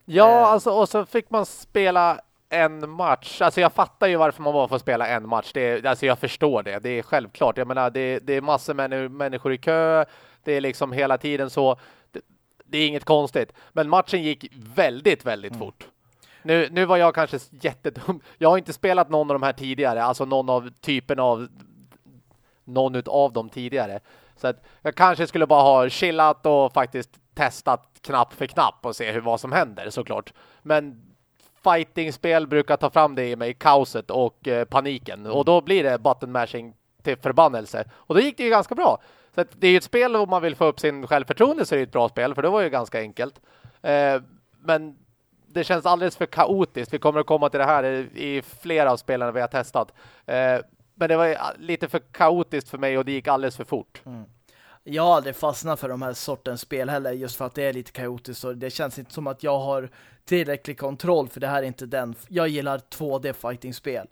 Ja, eh. alltså och så fick man spela en match. Alltså jag fattar ju varför man bara får spela en match. Det är, alltså jag förstår det. Det är självklart. Jag menar, det, det är massor med människor i kö. Det är liksom hela tiden så. Det, det är inget konstigt. Men matchen gick väldigt, väldigt mm. fort. Nu, nu var jag kanske jättedum. Jag har inte spelat någon av de här tidigare. Alltså någon av typen av någon av dem tidigare. Så att jag kanske skulle bara ha chillat och faktiskt testat knapp för knapp och se hur vad som händer såklart. Men fighting-spel brukar ta fram det i mig, kaoset och eh, paniken. Och då blir det button mashing till förbannelse. Och då gick det ju ganska bra. Så det är ju ett spel om man vill få upp sin självförtroende så är det ett bra spel, för det var ju ganska enkelt. Eh, men det känns alldeles för kaotiskt. Vi kommer att komma till det här i, flera av spelarna vi har testat. Eh, men det var ah, lite för kaotiskt för mig och det gick alldeles för fort. Mm. Jag har aldrig fastnat för de här sortens spel heller just för att det är lite kaotiskt och det känns inte som att jag har tillräcklig kontroll för det här är inte den. Jag gillar 2D fighting-spel.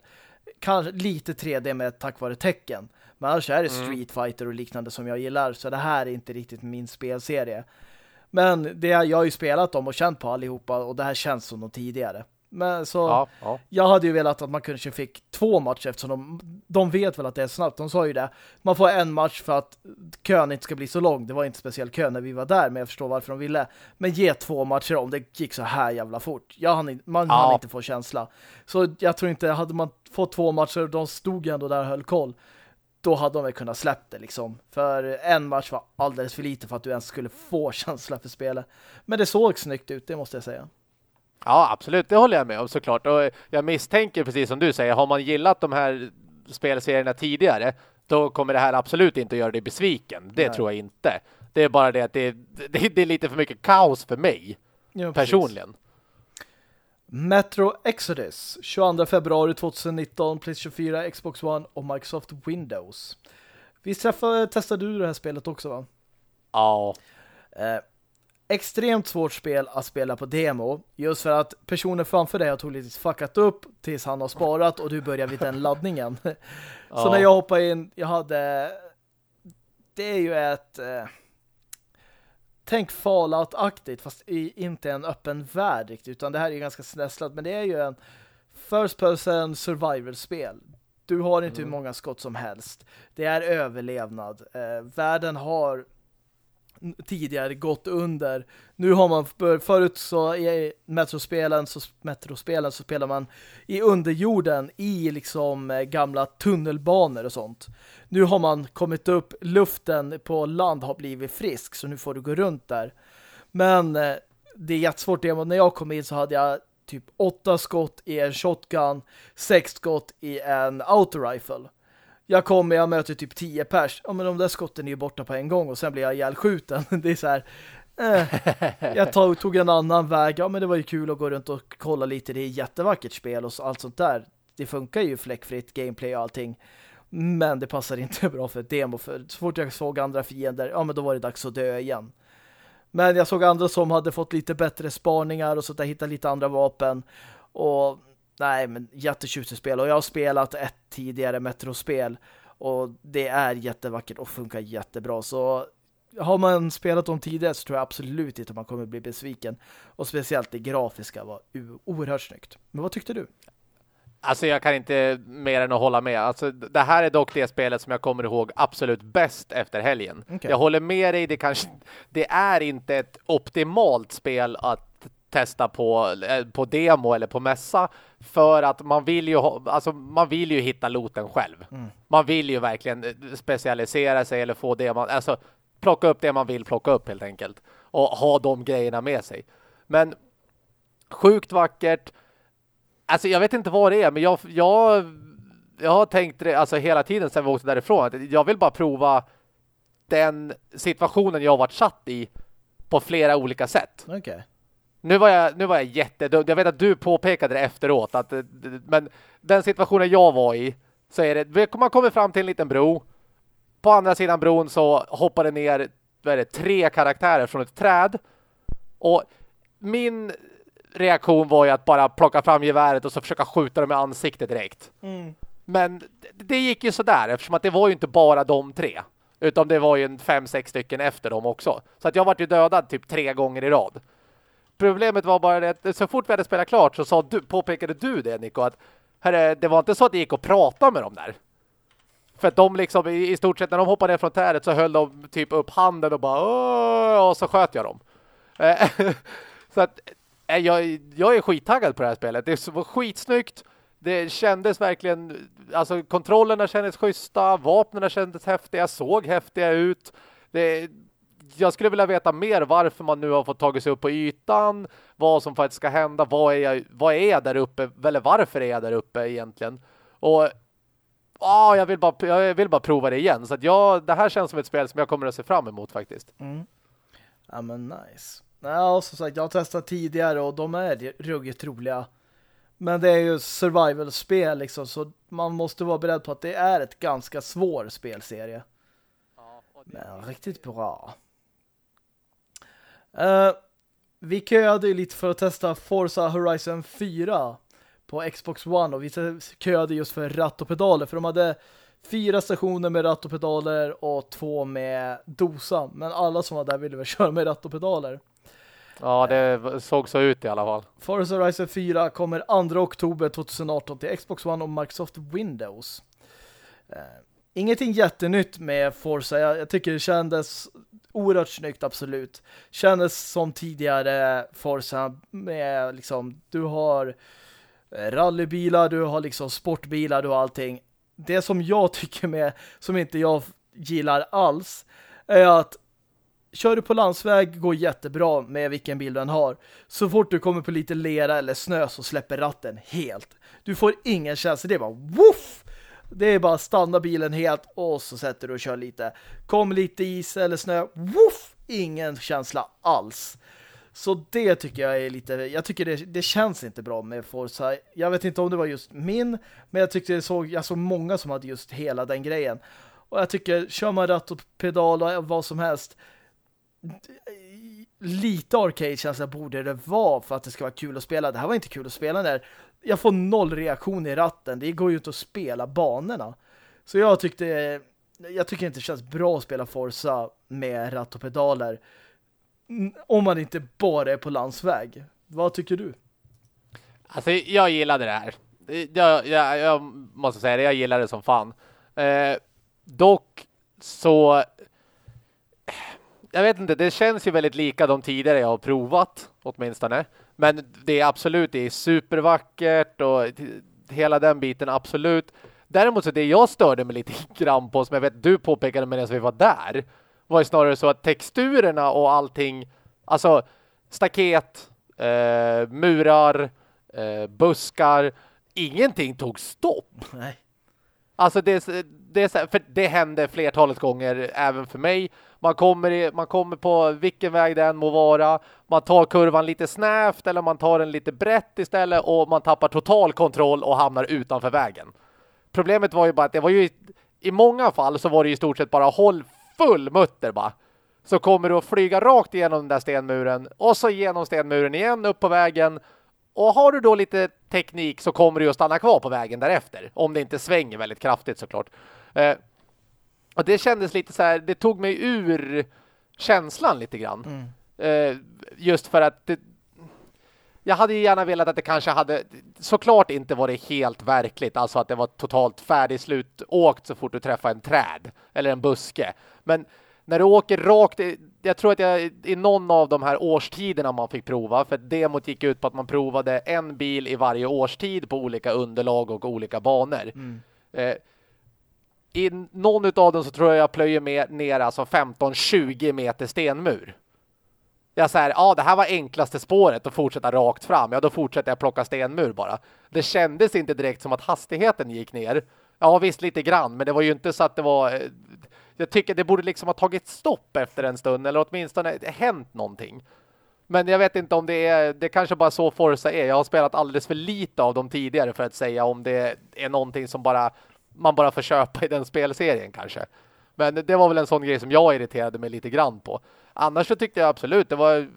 Kanske lite 3D med tack vare tecken. Men annars är det mm. Street Fighter och liknande som jag gillar så det här är inte riktigt min spelserie. Men det, jag har ju spelat dem och känt på allihopa och det här känns som de tidigare. Men så ja, ja. jag hade ju velat att man kanske fick två matcher eftersom de, de vet väl att det är snabbt. De sa ju det. Man får en match för att kön inte ska bli så lång. Det var inte speciell kö när vi var där, men jag förstår varför de ville. Men ge två matcher om det gick så här jävla fort. Jag hann, man ja. hann inte få känsla. Så jag tror inte, hade man fått två matcher och de stod ändå där och höll koll då hade de väl kunnat släppa det liksom. För en match var alldeles för lite för att du ens skulle få känsla för spelet. Men det såg snyggt ut, det måste jag säga. Ja, absolut. Det håller jag med om såklart. Och jag misstänker, precis som du säger, har man gillat de här spelserierna tidigare, då kommer det här absolut inte att göra dig besviken. Det Nej. tror jag inte. Det är bara det att det, det, det är lite för mycket kaos för mig, ja, personligen. Metro Exodus 22 februari 2019 PlayStation 24, Xbox One och Microsoft Windows. Vi träffade, testade du det här spelet också va? Ja. Eh, extremt svårt spel att spela på demo. Just för att personen framför dig har troligtvis fuckat upp tills han har sparat och du börjar vid den laddningen. Så ja. när jag hoppade in, jag hade... Det är ju ett... Eh, tänk Fallout-aktigt fast i, inte en öppen värld riktigt, utan det här är ju ganska snässlat men det är ju en first person survival-spel. Du har inte mm. hur många skott som helst. Det är överlevnad. Eh, världen har tidigare gått under. Nu har man förut så i metrospelen så metrospelen så spelar man i underjorden i liksom eh, gamla tunnelbanor och sånt. Nu har man kommit upp, luften på land har blivit frisk så nu får du gå runt där. Men eh, det är jättesvårt det. När jag kom in så hade jag typ åtta skott i en shotgun, sex skott i en autorifle. Jag kommer, jag möter typ tio pers. Ja, men de där skotten är ju borta på en gång och sen blir jag ihjälskjuten. Det är så här... Eh. Jag tog, tog en annan väg. Ja, men det var ju kul att gå runt och kolla lite. Det är jättevackert spel och allt sånt där. Det funkar ju fläckfritt, gameplay och allting. Men det passar inte bra för ett demo. För så fort jag såg andra fiender, ja men då var det dags att dö igen. Men jag såg andra som hade fått lite bättre spaningar och så där hittade lite andra vapen. Och nej, men jättetjusigt spel. Och jag har spelat ett tidigare Metro-spel och det är jättevackert och funkar jättebra. Så har man spelat dem tidigare så tror jag absolut inte att man kommer bli besviken. Och speciellt det grafiska var oerhört snyggt. Men vad tyckte du? Alltså jag kan inte mer än att hålla med. Alltså det här är dock det spelet som jag kommer ihåg absolut bäst efter helgen. Okay. Jag håller med dig, det kanske det är inte ett optimalt spel att testa på, eh, på demo eller på mässa för att man vill ju alltså man vill ju hitta loten själv. Mm. Man vill ju verkligen eh, specialisera sig eller få det man alltså plocka upp det man vill plocka upp helt enkelt och ha de grejerna med sig. Men sjukt vackert. Alltså jag vet inte vad det är men jag jag jag har tänkt det alltså hela tiden sedan vi åkte därifrån att jag vill bara prova den situationen jag har varit satt i på flera olika sätt. Okay. Nu var jag, nu var jag jättedum. Jag vet att du påpekade det efteråt. Att, men den situationen jag var i så är det, man kommer fram till en liten bro. På andra sidan bron så hoppar det ner vad det, tre karaktärer från ett träd. Och min reaktion var ju att bara plocka fram geväret och så försöka skjuta dem i ansiktet direkt. Mm. Men det gick ju sådär eftersom att det var ju inte bara de tre. Utan det var ju en fem, sex stycken efter dem också. Så att jag var ju dödad typ tre gånger i rad. Problemet var bara det att så fort vi hade spelat klart så sa du, påpekade du det Nico att herre, det var inte så att det gick att prata med dem där. För att de liksom i, i stort sett när de hoppade ner från trädet så höll de typ upp handen och bara och så sköt jag dem. Så att eh, jag, jag är skittaggad på det här spelet. Det var skitsnyggt. Det kändes verkligen, alltså kontrollerna kändes schyssta, vapnen kändes häftiga, såg häftiga ut. Det, jag skulle vilja veta mer varför man nu har fått tagit sig upp på ytan, vad som faktiskt ska hända, vad är jag, vad är jag där uppe, eller varför är jag där uppe egentligen? Och ah, jag, vill bara, jag vill bara prova det igen. Så att jag, det här känns som ett spel som jag kommer att se fram emot faktiskt. Mm. Ja men nice. Ja, som sagt, jag har testat tidigare och de är ruggigt roliga. Men det är ju survival-spel liksom, så man måste vara beredd på att det är ett ganska svår spelserie. Men riktigt bra. Uh, vi köade ju lite för att testa Forza Horizon 4 på Xbox One och vi köade just för ratt och pedaler för de hade fyra stationer med ratt och pedaler och två med dosa. Men alla som var där ville väl köra med ratt och pedaler. Ja, det såg så ut i alla fall. Forza Horizon 4 kommer 2 oktober 2018 till Xbox One och Microsoft Windows. Uh, ingenting jättenytt med Forza. Jag, jag, tycker det kändes oerhört snyggt, absolut. Kändes som tidigare Forza med liksom, du har eh, rallybilar, du har liksom sportbilar, du har allting. Det som jag tycker med, som inte jag gillar alls, är att kör du på landsväg går jättebra med vilken bil du än har. Så fort du kommer på lite lera eller snö så släpper ratten helt. Du får ingen känsla, det är bara woof! Det är bara stanna bilen helt och så sätter du och kör lite. Kom lite is eller snö, woof! Ingen känsla alls. Så det tycker jag är lite, jag tycker det, det känns inte bra med Forza. Jag vet inte om det var just min, men jag tyckte det såg, jag såg många som hade just hela den grejen. Och jag tycker, kör man ratt och pedal och vad som helst, lite arcade-känsla borde det vara för att det ska vara kul att spela. Det här var inte kul att spela där. Jag får noll reaktion i ratten. Det går ju inte att spela banorna. Så jag tyckte jag tycker inte det känns bra att spela Forza med ratt och pedaler. Om man inte bara är på landsväg. Vad tycker du? Alltså, jag gillade det här. Jag, jag, jag måste säga det, jag gillade det som fan. Eh, dock så jag vet inte, det känns ju väldigt lika de tidigare jag har provat, åtminstone. Men det är absolut, det är supervackert och hela den biten, absolut. Däremot så det jag störde mig lite grann på, som jag vet du påpekade medan vi var där, var ju snarare så att texturerna och allting, alltså staket, eh, murar, eh, buskar, ingenting tog stopp. Nej. Alltså det, det, för det hände flertalet gånger även för mig. Man kommer, i, man kommer på vilken väg det än må vara. Man tar kurvan lite snävt eller man tar den lite brett istället och man tappar total kontroll och hamnar utanför vägen. Problemet var ju bara att det var ju i många fall så var det i stort sett bara håll full mutter bara. Så kommer du att flyga rakt igenom den där stenmuren och så genom stenmuren igen upp på vägen och har du då lite teknik så kommer du att stanna kvar på vägen därefter. Om det inte svänger väldigt kraftigt såklart. Eh, och det kändes lite så här, det tog mig ur känslan lite grann. Mm. Eh, just för att det, jag hade gärna velat att det kanske hade såklart inte varit helt verkligt. Alltså att det var totalt färdigslut åkt så fort du träffar en träd eller en buske. Men när du åker rakt, jag tror att jag i någon av de här årstiderna man fick prova, för demot gick ut på att man provade en bil i varje årstid på olika underlag och olika banor. Mm. Eh, i någon av dem så tror jag jag plöjer med ner alltså 15-20 meter stenmur. Jag säger, ja det här var enklaste spåret att fortsätta rakt fram. Ja, då fortsätter jag plocka stenmur bara. Det kändes inte direkt som att hastigheten gick ner. Ja, visst lite grann, men det var ju inte så att det var eh, jag tycker det borde liksom ha tagit stopp efter en stund eller åtminstone hänt någonting. Men jag vet inte om det är, det kanske bara så Forza är. Jag har spelat alldeles för lite av dem tidigare för att säga om det är någonting som bara man bara får köpa i den spelserien kanske. Men det var väl en sån grej som jag irriterade mig lite grann på. Annars så tyckte jag absolut det var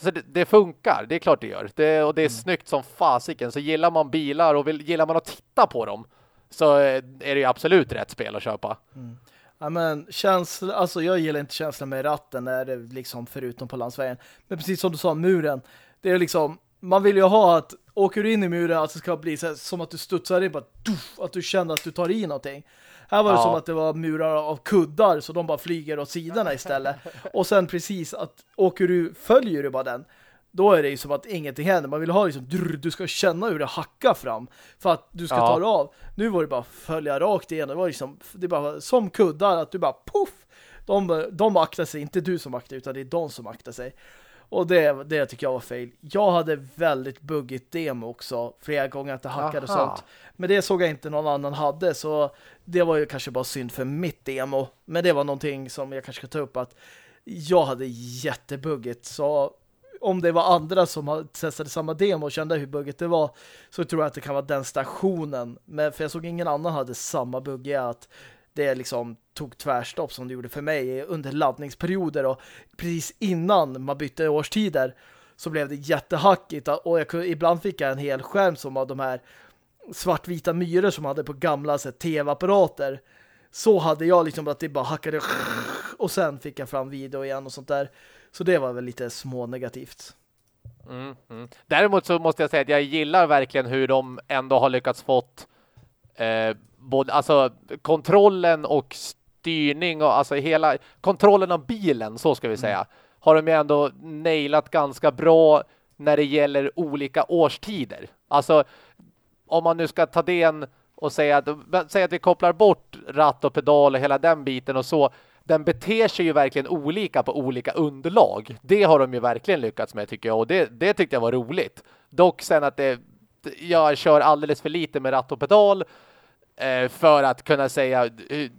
så det, det, funkar, det är klart det gör. Det, och det är mm. snyggt som fasiken. Så gillar man bilar och vill, gillar man att titta på dem så är det ju absolut rätt spel att köpa. Mm. Ja, men känsla, alltså jag gillar inte känslan med ratten när det liksom förutom på landsvägen. Men precis som du sa, muren. Det är liksom, man vill ju ha att åker du in i muren att det ska bli så här, som att du studsar in, bara, duff, att du känner att du tar i någonting. Här var det ja. som att det var murar av kuddar så de bara flyger åt sidorna istället. Och sen precis att åker du, följer du bara den då är det ju som att ingenting händer. Man vill ha liksom, du ska känna hur det hackar fram för att du ska ja. ta det av. Nu var det bara följa rakt igenom. Det var liksom, det bara som kuddar att du bara puff. De, de aktar sig, inte du som aktar utan det är de som aktar sig. Och det, det tycker jag var fel. Jag hade väldigt buggigt demo också. Flera gånger att det hackade och sånt. Men det såg jag inte någon annan hade. Så det var ju kanske bara synd för mitt demo. Men det var någonting som jag kanske ska ta upp att jag hade jättebuggigt. Så om det var andra som testade samma demo och kände hur bugget det var så tror jag att det kan vara den stationen. Men för jag såg ingen annan hade samma bugg att det liksom tog tvärstopp som det gjorde för mig under laddningsperioder och precis innan man bytte årstider så blev det jättehackigt och jag kunde, ibland fick jag en hel skärm som av de här svartvita myror som hade på gamla tv-apparater. Så hade jag liksom att det bara hackade och sen fick jag fram video igen och sånt där. Så det var väl lite små negativt. Mm, mm. Däremot så måste jag säga att jag gillar verkligen hur de ändå har lyckats fått eh, både, alltså kontrollen och styrning och alltså hela kontrollen av bilen, så ska vi säga, mm. har de ju ändå nailat ganska bra när det gäller olika årstider. Alltså om man nu ska ta den och säga att, säga att vi kopplar bort ratt och pedal och hela den biten och så den beter sig ju verkligen olika på olika underlag. Det har de ju verkligen lyckats med tycker jag och det, det tyckte jag var roligt. Dock sen att det, jag kör alldeles för lite med ratt och pedal för att kunna säga eh,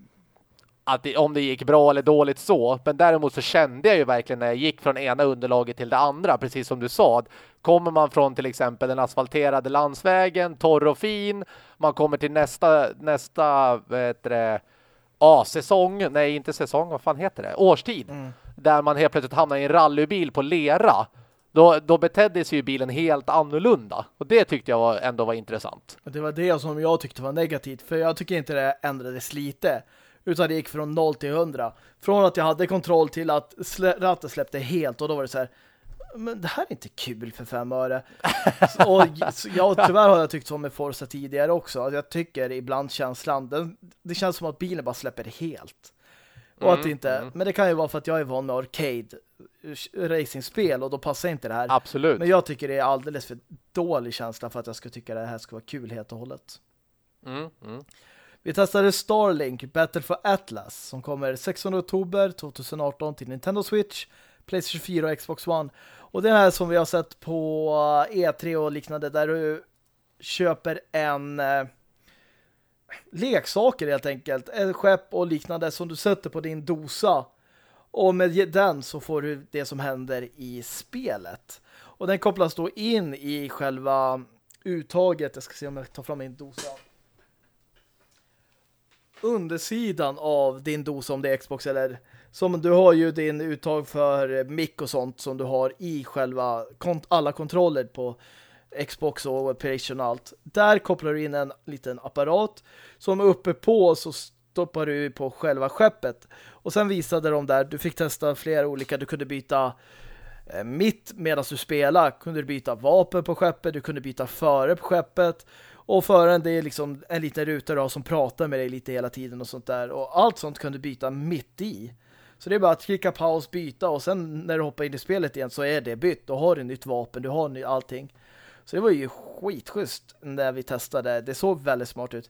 att det, om det gick bra eller dåligt så. Men däremot så kände jag ju verkligen när jag gick från ena underlaget till det andra, precis som du sa. Kommer man från till exempel den asfalterade landsvägen, torr och fin, man kommer till nästa, nästa vet det, ja, säsong, nej inte säsong, vad fan heter det? Årstid. Mm. Där man helt plötsligt hamnar i en rallybil på lera. Då, då betedde sig ju bilen helt annorlunda. Och det tyckte jag var, ändå var intressant. Det var det som jag tyckte var negativt. För jag tycker inte det ändrades lite. Utan det gick från 0 till 100. Från att jag hade kontroll till att slä, ratten släppte helt. Och då var det så här, men det här är inte kul för fem öre. och jag, tyvärr har jag tyckt så med Forza tidigare också. Jag tycker ibland känslan, den, det känns som att bilen bara släpper helt. Och mm, att inte, mm. Men det kan ju vara för att jag är van med arcade racingspel och då passar inte det här. Absolut. Men jag tycker det är alldeles för dålig känsla för att jag ska tycka det här ska vara kul helt och hållet. Mm, mm. Vi testade Starlink Battle for Atlas som kommer 16 oktober 2018 till Nintendo Switch, PlayStation 4 och Xbox One. Och det här som vi har sett på E3 och liknande där du köper en eh, leksaker helt enkelt. Ett skepp och liknande som du sätter på din dosa. Och med den så får du det som händer i spelet. Och den kopplas då in i själva uttaget. Jag ska se om jag tar fram min dosa. Undersidan av din dosa om det är Xbox eller som du har ju din uttag för mick och sånt som du har i själva kont alla kontroller på Xbox och Operation och allt. Där kopplar du in en liten apparat som uppe på så stoppar du på själva skeppet. Och sen visade de där, du fick testa flera olika, du kunde byta eh, mitt medan du spelar, kunde du byta vapen på skeppet, du kunde byta före på skeppet och föraren det är liksom en liten ruta då, som pratar med dig lite hela tiden och sånt där. Och allt sånt kunde du byta mitt i. Så det är bara att klicka paus, byta och sen när du hoppar in i spelet igen så är det bytt. Då har du nytt vapen, du har allting. Så det var ju skitschysst när vi testade. Det såg väldigt smart ut.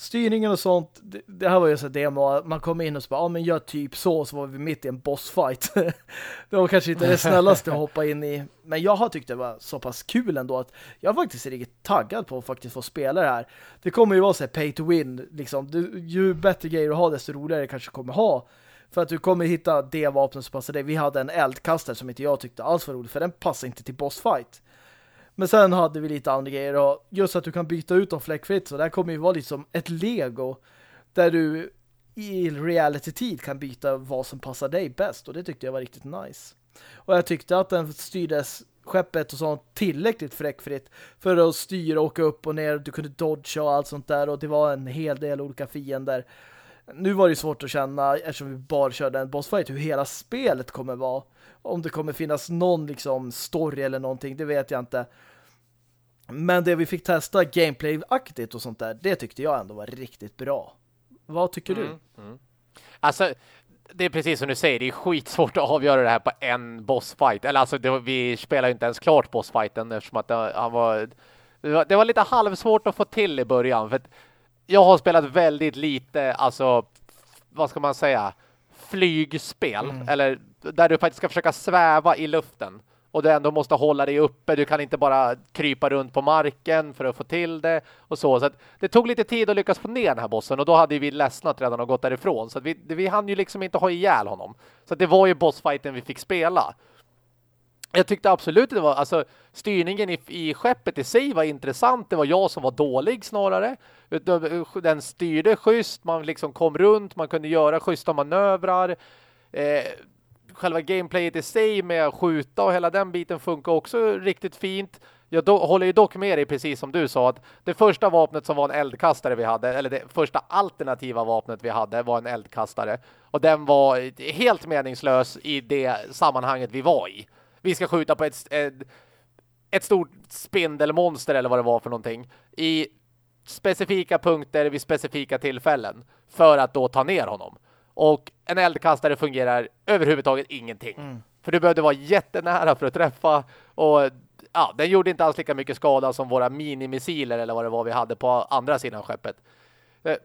Styrningen och sånt, det, det här var ju så demo. Man kom in och så bara, ja men gör typ så, så var vi mitt i en bossfight. det var kanske inte det snällaste att hoppa in i. Men jag har tyckt det var så pass kul ändå att jag faktiskt är riktigt taggad på att faktiskt få spela det här. Det kommer ju vara så här pay to win, liksom. Du, ju bättre grejer du har, desto roligare kanske kommer ha. För att du kommer hitta det vapen som passar dig. Vi hade en eldkastare som inte jag tyckte alls var rolig, för den passar inte till bossfight. Men sen hade vi lite andra grejer och just att du kan byta ut dem fläckfritt så där kommer ju vara liksom ett Lego där du i reality-tid kan byta vad som passar dig bäst och det tyckte jag var riktigt nice. Och jag tyckte att den styrdes skeppet och sånt tillräckligt fräckfritt för att styra och åka upp och ner. Du kunde dodge och allt sånt där och det var en hel del olika fiender. Nu var det svårt att känna eftersom vi bara körde en bossfight hur hela spelet kommer vara. Om det kommer finnas någon liksom story eller någonting, det vet jag inte. Men det vi fick testa gameplay-aktigt och sånt där, det tyckte jag ändå var riktigt bra. Vad tycker mm, du? Mm. Alltså, det är precis som du säger, det är skitsvårt att avgöra det här på en bossfight. Eller alltså, det, vi spelar ju inte ens klart bossfighten eftersom att det, han var, det var... Det var lite halvsvårt att få till i början. För jag har spelat väldigt lite, alltså, vad ska man säga, flygspel. Mm. Eller där du faktiskt ska försöka sväva i luften och du ändå måste hålla dig uppe. Du kan inte bara krypa runt på marken för att få till det och så. Så det tog lite tid att lyckas få ner den här bossen och då hade vi ledsnat redan och gått därifrån. Så vi, vi hann ju liksom inte ha ihjäl honom. Så det var ju bossfighten vi fick spela. Jag tyckte absolut det var, alltså styrningen i, i skeppet i sig var intressant. Det var jag som var dålig snarare. Eh, den styrde schysst, man liksom kom runt, man kunde göra schyssta manövrar. Eh, själva gameplayet i sig med att skjuta och hela den biten funkar också riktigt fint. Jag do, håller ju dock med dig precis som du sa att det första vapnet som var en eldkastare vi hade, eller det första alternativa vapnet vi hade var en eldkastare. Och den var helt meningslös i det sammanhanget vi var i. Vi ska skjuta på ett, ett, ett stort spindelmonster eller vad det var för någonting i specifika punkter vid specifika tillfällen för att då ta ner honom. Och en eldkastare fungerar överhuvudtaget ingenting. Mm. För du behövde vara jättenära för att träffa och ja, den gjorde inte alls lika mycket skada som våra minimissiler eller vad det var vi hade på andra sidan skeppet. Eh,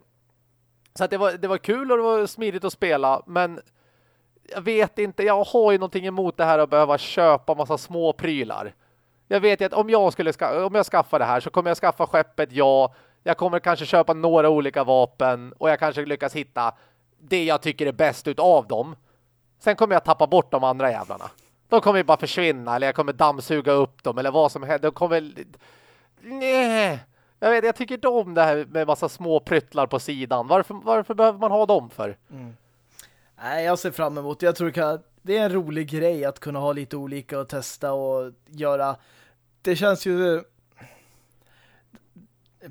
så att det var, det var kul och det var smidigt att spela, men jag vet inte, jag har ju någonting emot det här att behöva köpa massa små prylar. Jag vet ju att om jag skulle om jag skaffar det här så kommer jag skaffa skeppet, ja. Jag kommer kanske köpa några olika vapen och jag kanske lyckas hitta det jag tycker är bäst utav dem. Sen kommer jag tappa bort de andra jävlarna. De kommer ju bara försvinna eller jag kommer dammsuga upp dem eller vad som helst. De kommer... Nej. Jag, vet, jag tycker inte om det här med massa små pryttlar på sidan. Varför, varför behöver man ha dem för? Mm. Nej, jag ser fram emot Jag tror att det är en rolig grej att kunna ha lite olika och testa och göra. Det känns ju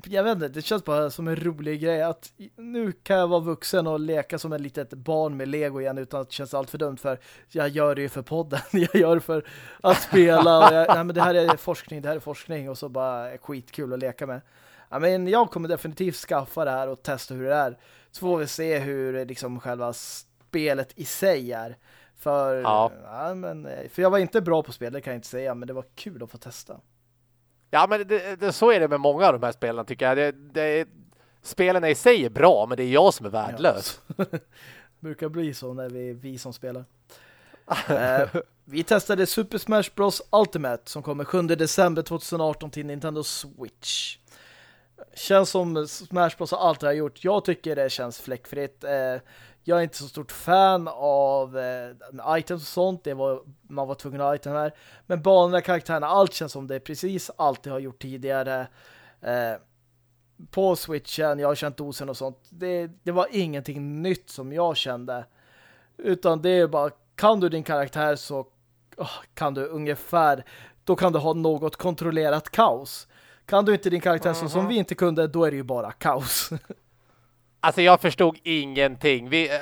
jag vet inte, det känns bara som en rolig grej att nu kan jag vara vuxen och leka som ett litet barn med Lego igen utan att det känns allt för dumt för jag gör det ju för podden, jag gör det för att spela och jag, nej, men det här är forskning, det här är forskning och så bara skitkul att leka med. Ja, men jag kommer definitivt skaffa det här och testa hur det är. Så får vi se hur liksom själva spelet i sig är. För, ja. ja men, för jag var inte bra på spel, det kan jag inte säga, men det var kul att få testa. Ja, men det, det, så är det med många av de här spelarna tycker jag. Det, det, spelen i sig är bra, men det är jag som är värdelös. Ja. brukar bli så när vi vi som spelar. eh, vi testade Super Smash Bros. Ultimate som kommer 7 december 2018 till Nintendo Switch. Känns som Smash Bros. har alltid har gjort. Jag tycker det känns fläckfritt. Eh, jag är inte så stort fan av eh, items och sånt. Det var, man var tvungen att ha item här. Men banorna, karaktärerna, allt känns som det precis alltid har gjort tidigare. Eh, på Switchen, jag har känt dosen och sånt. Det, det var ingenting nytt som jag kände. Utan det är bara, kan du din karaktär så oh, kan du ungefär, då kan du ha något kontrollerat kaos. Kan du inte din karaktär mm -hmm. så som mhm. vi inte kunde, då är det ju bara kaos. Alltså jag förstod ingenting. Vi, eh,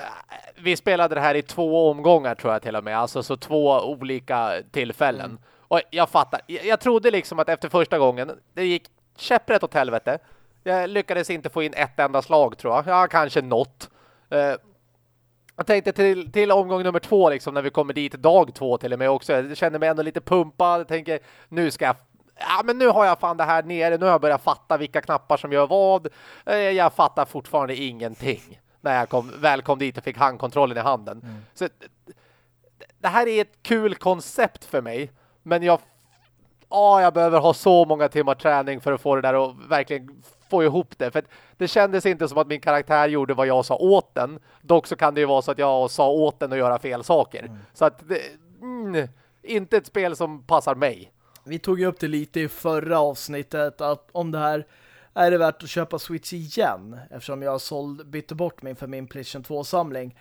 vi spelade det här i två omgångar tror jag till och med. Alltså så två olika tillfällen. Mm. Och jag fattar. Jag, jag trodde liksom att efter första gången det gick käpprätt åt helvete. Jag lyckades inte få in ett enda slag tror jag. Ja, kanske något. Uh, jag tänkte till, till omgång nummer två liksom när vi kommer dit dag två till och med också. Jag känner mig ändå lite pumpad. Jag tänker nu ska jag ja men nu har jag fan det här nere, nu har jag börjat fatta vilka knappar som gör vad. Eh, jag fattar fortfarande ingenting när jag kom, väl kom dit och fick handkontrollen i handen. Mm. Så det här är ett kul koncept för mig, men jag ja, jag behöver ha så många timmar träning för att få det där och verkligen få ihop det. För det kändes inte som att min karaktär gjorde vad jag sa åt den. Dock så kan det ju vara så att jag sa åt den att göra fel saker. Mm. Så att det, mm, inte ett spel som passar mig vi tog ju upp det lite i förra avsnittet att om det här är det värt att köpa Switch igen eftersom jag såld, bytte bort min för min PlayStation 2-samling.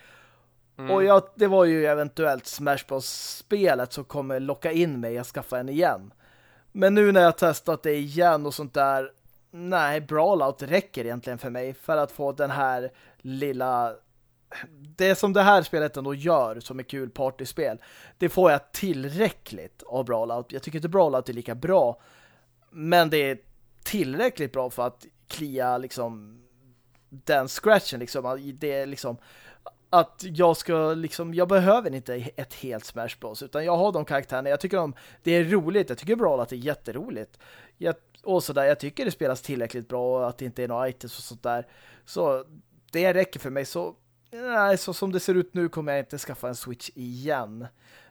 Mm. Och jag, det var ju eventuellt Smash Bros-spelet som kommer locka in mig att skaffa en igen. Men nu när jag testat det igen och sånt där nej, Brawlout räcker egentligen för mig för att få den här lilla det som det här spelet ändå gör som är kul partyspel, det får jag tillräckligt av Brawlout. Jag tycker inte Brawlout är lika bra, men det är tillräckligt bra för att klia liksom den scratchen liksom. Det är liksom att jag ska liksom, jag behöver inte ett helt Smash Bros utan jag har de karaktärerna, jag tycker om det är roligt, jag tycker Brawlout är jätteroligt. Jag, och sådär, jag tycker det spelas tillräckligt bra och att det inte är några items och sånt där. Så det räcker för mig. Så nej, så som det ser ut nu kommer jag inte skaffa en Switch igen.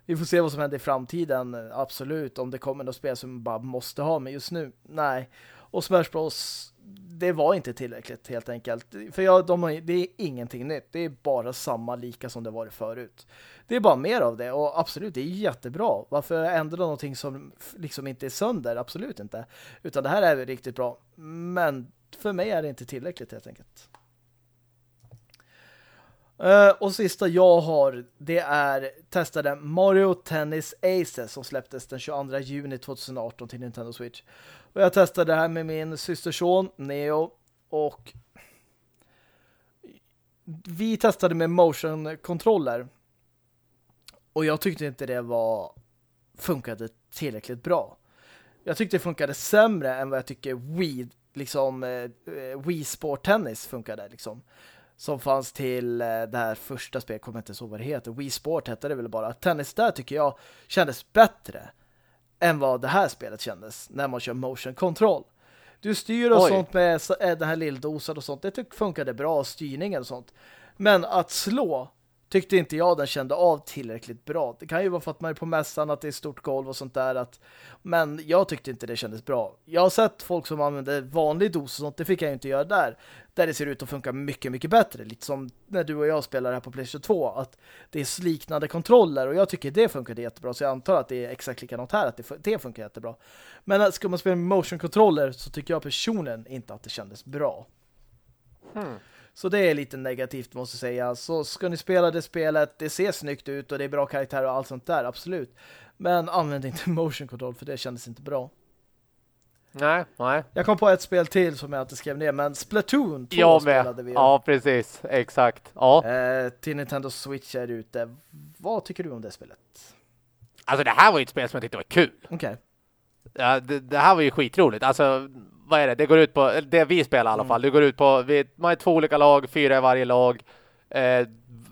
Vi får se vad som händer i framtiden, absolut. Om det kommer något spel som bara måste ha, men just nu, nej. Och Smash Bros det var inte tillräckligt helt enkelt. För jag, de, det är ingenting nytt. Det är bara samma lika som det var förut. Det är bara mer av det och absolut, det är jättebra. Varför ändra någonting som liksom inte är sönder? Absolut inte. Utan det här är riktigt bra. Men för mig är det inte tillräckligt helt enkelt. Uh, och sista jag har det är testade Mario Tennis Aces som släpptes den 22 juni 2018 till Nintendo Switch. Och jag testade det här med min systerson Neo och vi testade med motion-kontroller och jag tyckte inte det var funkade tillräckligt bra. Jag tyckte det funkade sämre än vad jag tycker Wii liksom eh, eh, Wii Sport Tennis funkade liksom som fanns till eh, det här första spelet, kommer inte så vad det heter. Wii Sport hette det väl bara. Tennis där tycker jag kändes bättre än vad det här spelet kändes när man kör motion control. Du styr och Oj. sånt med eh, den här lilldosan och sånt. Det funkade bra, styrningen och sånt. Men att slå tyckte inte jag den kände av tillräckligt bra. Det kan ju vara för att man är på mässan, att det är stort golv och sånt där. Att, men jag tyckte inte det kändes bra. Jag har sett folk som använder vanlig dos och sånt, det fick jag ju inte göra där. Där det ser ut att funka mycket, mycket bättre. Lite som när du och jag spelar här på Playstation 2, att det är liknande kontroller och jag tycker det funkade jättebra. Så jag antar att det är exakt likadant här, att det, det funkar jättebra. Men äh, ska man spela med motion-kontroller så tycker jag personligen inte att det kändes bra. Hmm. Så det är lite negativt måste jag säga. Så ska ni spela det spelet, det ser snyggt ut och det är bra karaktär och allt sånt där, absolut. Men använd inte motion control för det kändes inte bra. Nej, nej. Jag kom på ett spel till som jag inte skrev ner, men Splatoon 2 jag spelade vi. Ja, precis. Exakt. Ja. Eh, till Nintendo Switch är ute. Vad tycker du om det spelet? Alltså det här var ju ett spel som jag tyckte var kul. Okej. Okay. Ja, det, det, här var ju skitroligt. Alltså vad är det? Det går ut på, det vi spelar i alla mm. fall. Det går ut på, vi, man är två olika lag, fyra i varje lag. Eh,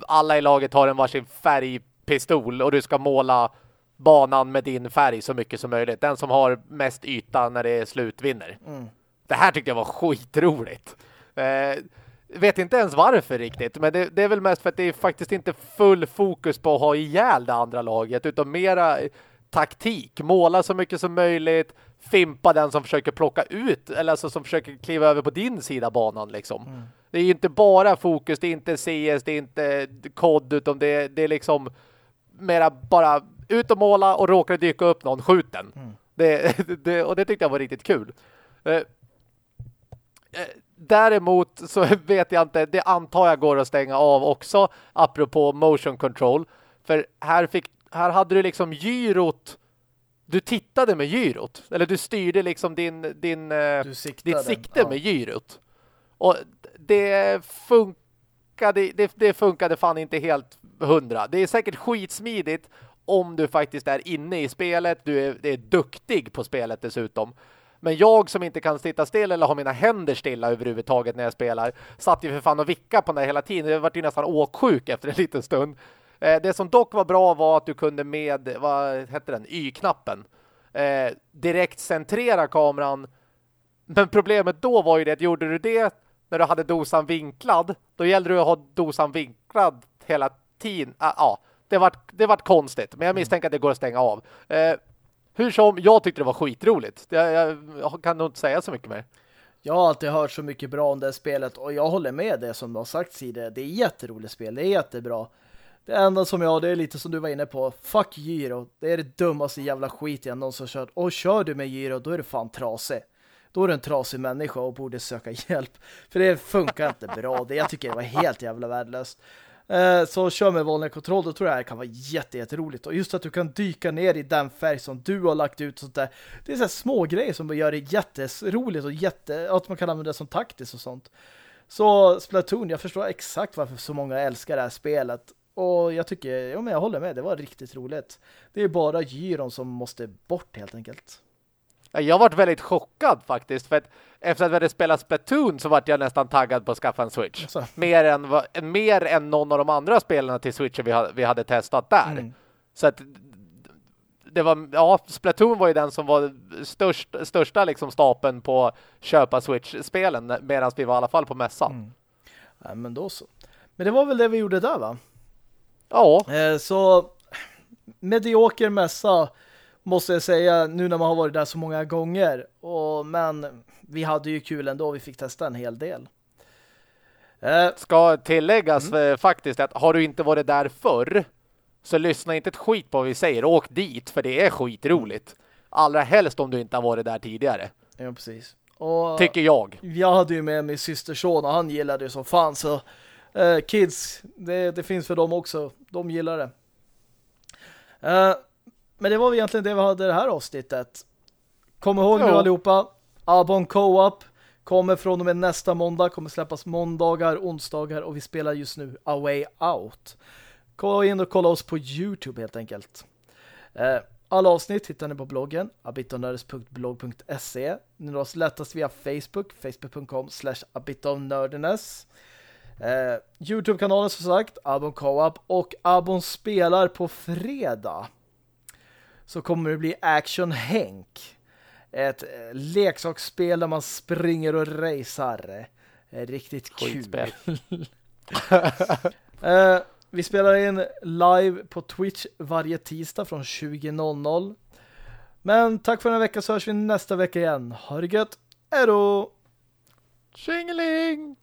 alla i laget har en varsin färgpistol och du ska måla banan med din färg så mycket som möjligt. Den som har mest yta när det är slut vinner. Mm. Det här tyckte jag var skitroligt. Eh, vet inte ens varför riktigt, men det, det, är väl mest för att det är faktiskt inte full fokus på att ha ihjäl det andra laget, utan mera taktik. Måla så mycket som möjligt, fimpa den som försöker plocka ut eller alltså som försöker kliva över på din sida banan liksom. Mm. Det är ju inte bara fokus, det är inte CS, det är inte kod utan det, det är liksom mera bara ut och måla och råkar dyka upp någon, skjut den. Mm. Det, det, och det tyckte jag var riktigt kul. Eh, eh, däremot så vet jag inte, det antar jag går att stänga av också apropå motion control. För här, fick, här hade du liksom gyrot du tittade med gyrot. Eller du styrde liksom din, din, eh, ditt sikte ja. med gyrot. Och det funkade, det, det funkade fan inte helt hundra. Det är säkert skitsmidigt om du faktiskt är inne i spelet. Du är, är duktig på spelet dessutom. Men jag som inte kan sitta still eller ha mina händer stilla överhuvudtaget när jag spelar satt ju för fan och vicka på den hela tiden. Jag var ju nästan åksjuk efter en liten stund. Eh, det som dock var bra var att du kunde med, vad hette den, Y-knappen eh, direkt centrera kameran. Men problemet då var ju det att gjorde du det när du hade dosan vinklad, då gällde det att ha dosan vinklad hela tiden. Ah, ja, det var det vart konstigt, men jag misstänker att det går att stänga av. Eh, hur som, jag tyckte det var skitroligt. Jag, jag, jag kan nog inte säga så mycket mer. Jag har alltid hört så mycket bra om det spelet och jag håller med det som du har sagt tidigare. Det är jätteroligt spel, det är jättebra. Det enda som jag, det är lite som du var inne på. Fuck gyro. Det är det dummaste jävla skit jag någonsin kört. Och kör du med gyro, då är du fan trasig. Då är du en trasig människa och borde söka hjälp. För det funkar inte bra. Det jag tycker det var helt jävla värdelöst. Eh, så kör med vanlig kontroll, då tror jag det här kan vara jätteroligt. Och just att du kan dyka ner i den färg som du har lagt ut. Sånt där. Det är så små grejer som gör det jätteroligt och jätte, att man kan använda det som taktiskt och sånt. Så Splatoon, jag förstår exakt varför så många älskar det här spelet. Och jag tycker, ja men jag håller med, det var riktigt roligt. Det är bara gyron som måste bort helt enkelt. Jag varit väldigt chockad faktiskt för att efter att vi hade spelat Splatoon så vart jag nästan taggad på att skaffa en Switch. Alltså. Mer, än, mer än någon av de andra spelarna till Switchen vi, vi hade testat där. Mm. Så att det var, ja, Splatoon var ju den som var störst, största liksom stapeln på köpa Switch-spelen medan vi var i alla fall på mässan. Mm. Ja, men då så. Men det var väl det vi gjorde där va? Ja. Eh, så medioker mässa måste jag säga, nu när man har varit där så många gånger. Och, men vi hade ju kul ändå, vi fick testa en hel del. Eh, Ska tilläggas mm. Eh, faktiskt att har du inte varit där förr så lyssna inte ett skit på vad vi säger. Åk dit, för det är skitroligt. Allra helst om du inte har varit där tidigare. Ja, precis. Och Tycker jag. Jag hade ju med min systerson och han gillade det som fan. Så eh, kids, det, det, finns för dem också. De gillar det. Eh, men det var egentligen det vi hade det här avsnittet. Kom ihåg ja. nu allihopa. Abon Co-op kommer från och med nästa måndag. Kommer släppas måndagar, onsdagar och vi spelar just nu A Way Out. Gå in och kolla oss på Youtube helt enkelt. Eh, alla avsnitt hittar ni på bloggen abitonördes.blog.se Ni nås lättast via Facebook facebook.com slash abitonörderness eh, Youtube-kanalen som sagt Abon Co-op och Abon spelar på fredag så kommer det bli Action Henk ett eh, leksaksspel där man springer och racear eh, riktigt kul eh, vi spelar in live på Twitch varje tisdag från 20.00. Men tack för den här veckan så hörs vi nästa vecka igen. Ha det gött. Hej då! Tjingeling!